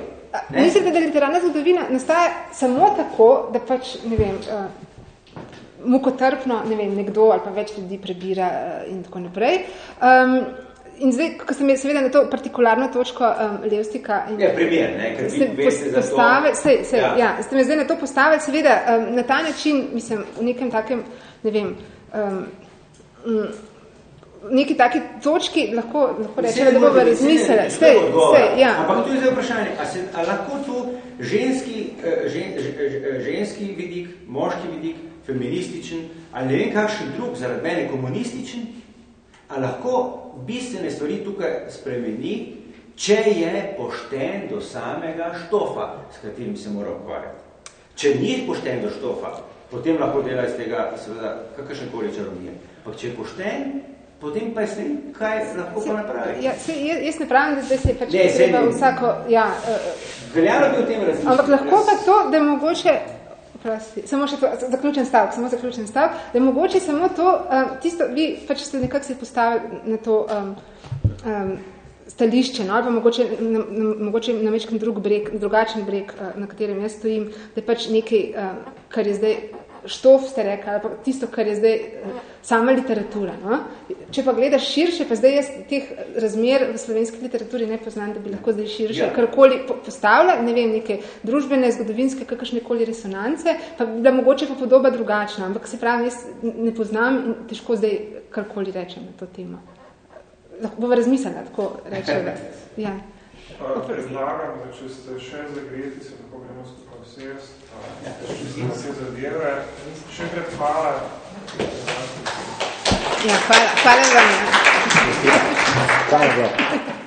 Ne? mislite, da literarna zgodovina nastaja samo tako, da pač, ne vem, uh, mukotrpno, ne vem, nekdo ali pa več ljudi prebira uh, in tako naprej. Um, in zdaj, ko sem seveda na to partikularno točko um, Levstika in Ja, primer, ne, ker vi ste veste za to. postave, sej, sej, Ja. ja. ste me zdaj na to postavili, seveda um, na ta način, mislim, v nekem takem, ne vem, um, mm, v neki taki točki lahko, lahko rečemo, da bomo razmislili. Sej, sej, ja. Ampak tu je zdaj vprašanje, a, se, a lahko tu ženski, eh, žen, ž- ženski vidik, moški vidik, feminističen, ali ne vem kakšen drug, zaradi mene komunističen, a lahko bistvene stvari tukaj spremeni, če je pošten do samega štofa, s katerim se mora ukvarjati. Če ni pošten do štofa, potem lahko dela iz tega seveda kakršen koli čarovnije. Ampak če je pošten, potem pa je s tem, kaj lahko pa napravi. Ja, sej, jaz, jaz ne pravim, da zdaj se je pač Ne, treba ne. vsako, ja, uh, Veljalo bi o tem razmisliti. Ampak lahko pa to, da mogoče, prosti, samo še zaključen stavek, samo zaključen stavek, da mogoče samo to, um, tisto, vi pač ste nekako se postavili na to um, um, stališče, no, ali pa mogoče na, na, mogoče na večkrat drug breg, drugačen breg, uh, na katerem jaz stojim, da je pač nekaj, uh, kar je zdaj štof ste rekli, ali pa tisto, kar je zdaj uh, sama literatura. No? Če pa gledaš širše, pa zdaj jaz teh razmer v slovenski literaturi ne poznam, da bi lahko zdaj širše ja. karkoli postavila, ne vem, neke družbene, zgodovinske, kakršnekoli resonance, pa bi bila mogoče pa podoba drugačna, ampak se pravi, jaz ne poznam in težko zdaj karkoli rečem na to temo. Lahko bova razmislila, tako rečem. [laughs] Ja. Predlagam, da če ste še zagreti, se lahko gremo skupaj vsest, vse zadeve. Še enkrat hvala. Ja, hvala, hvala vam. Hvala vam.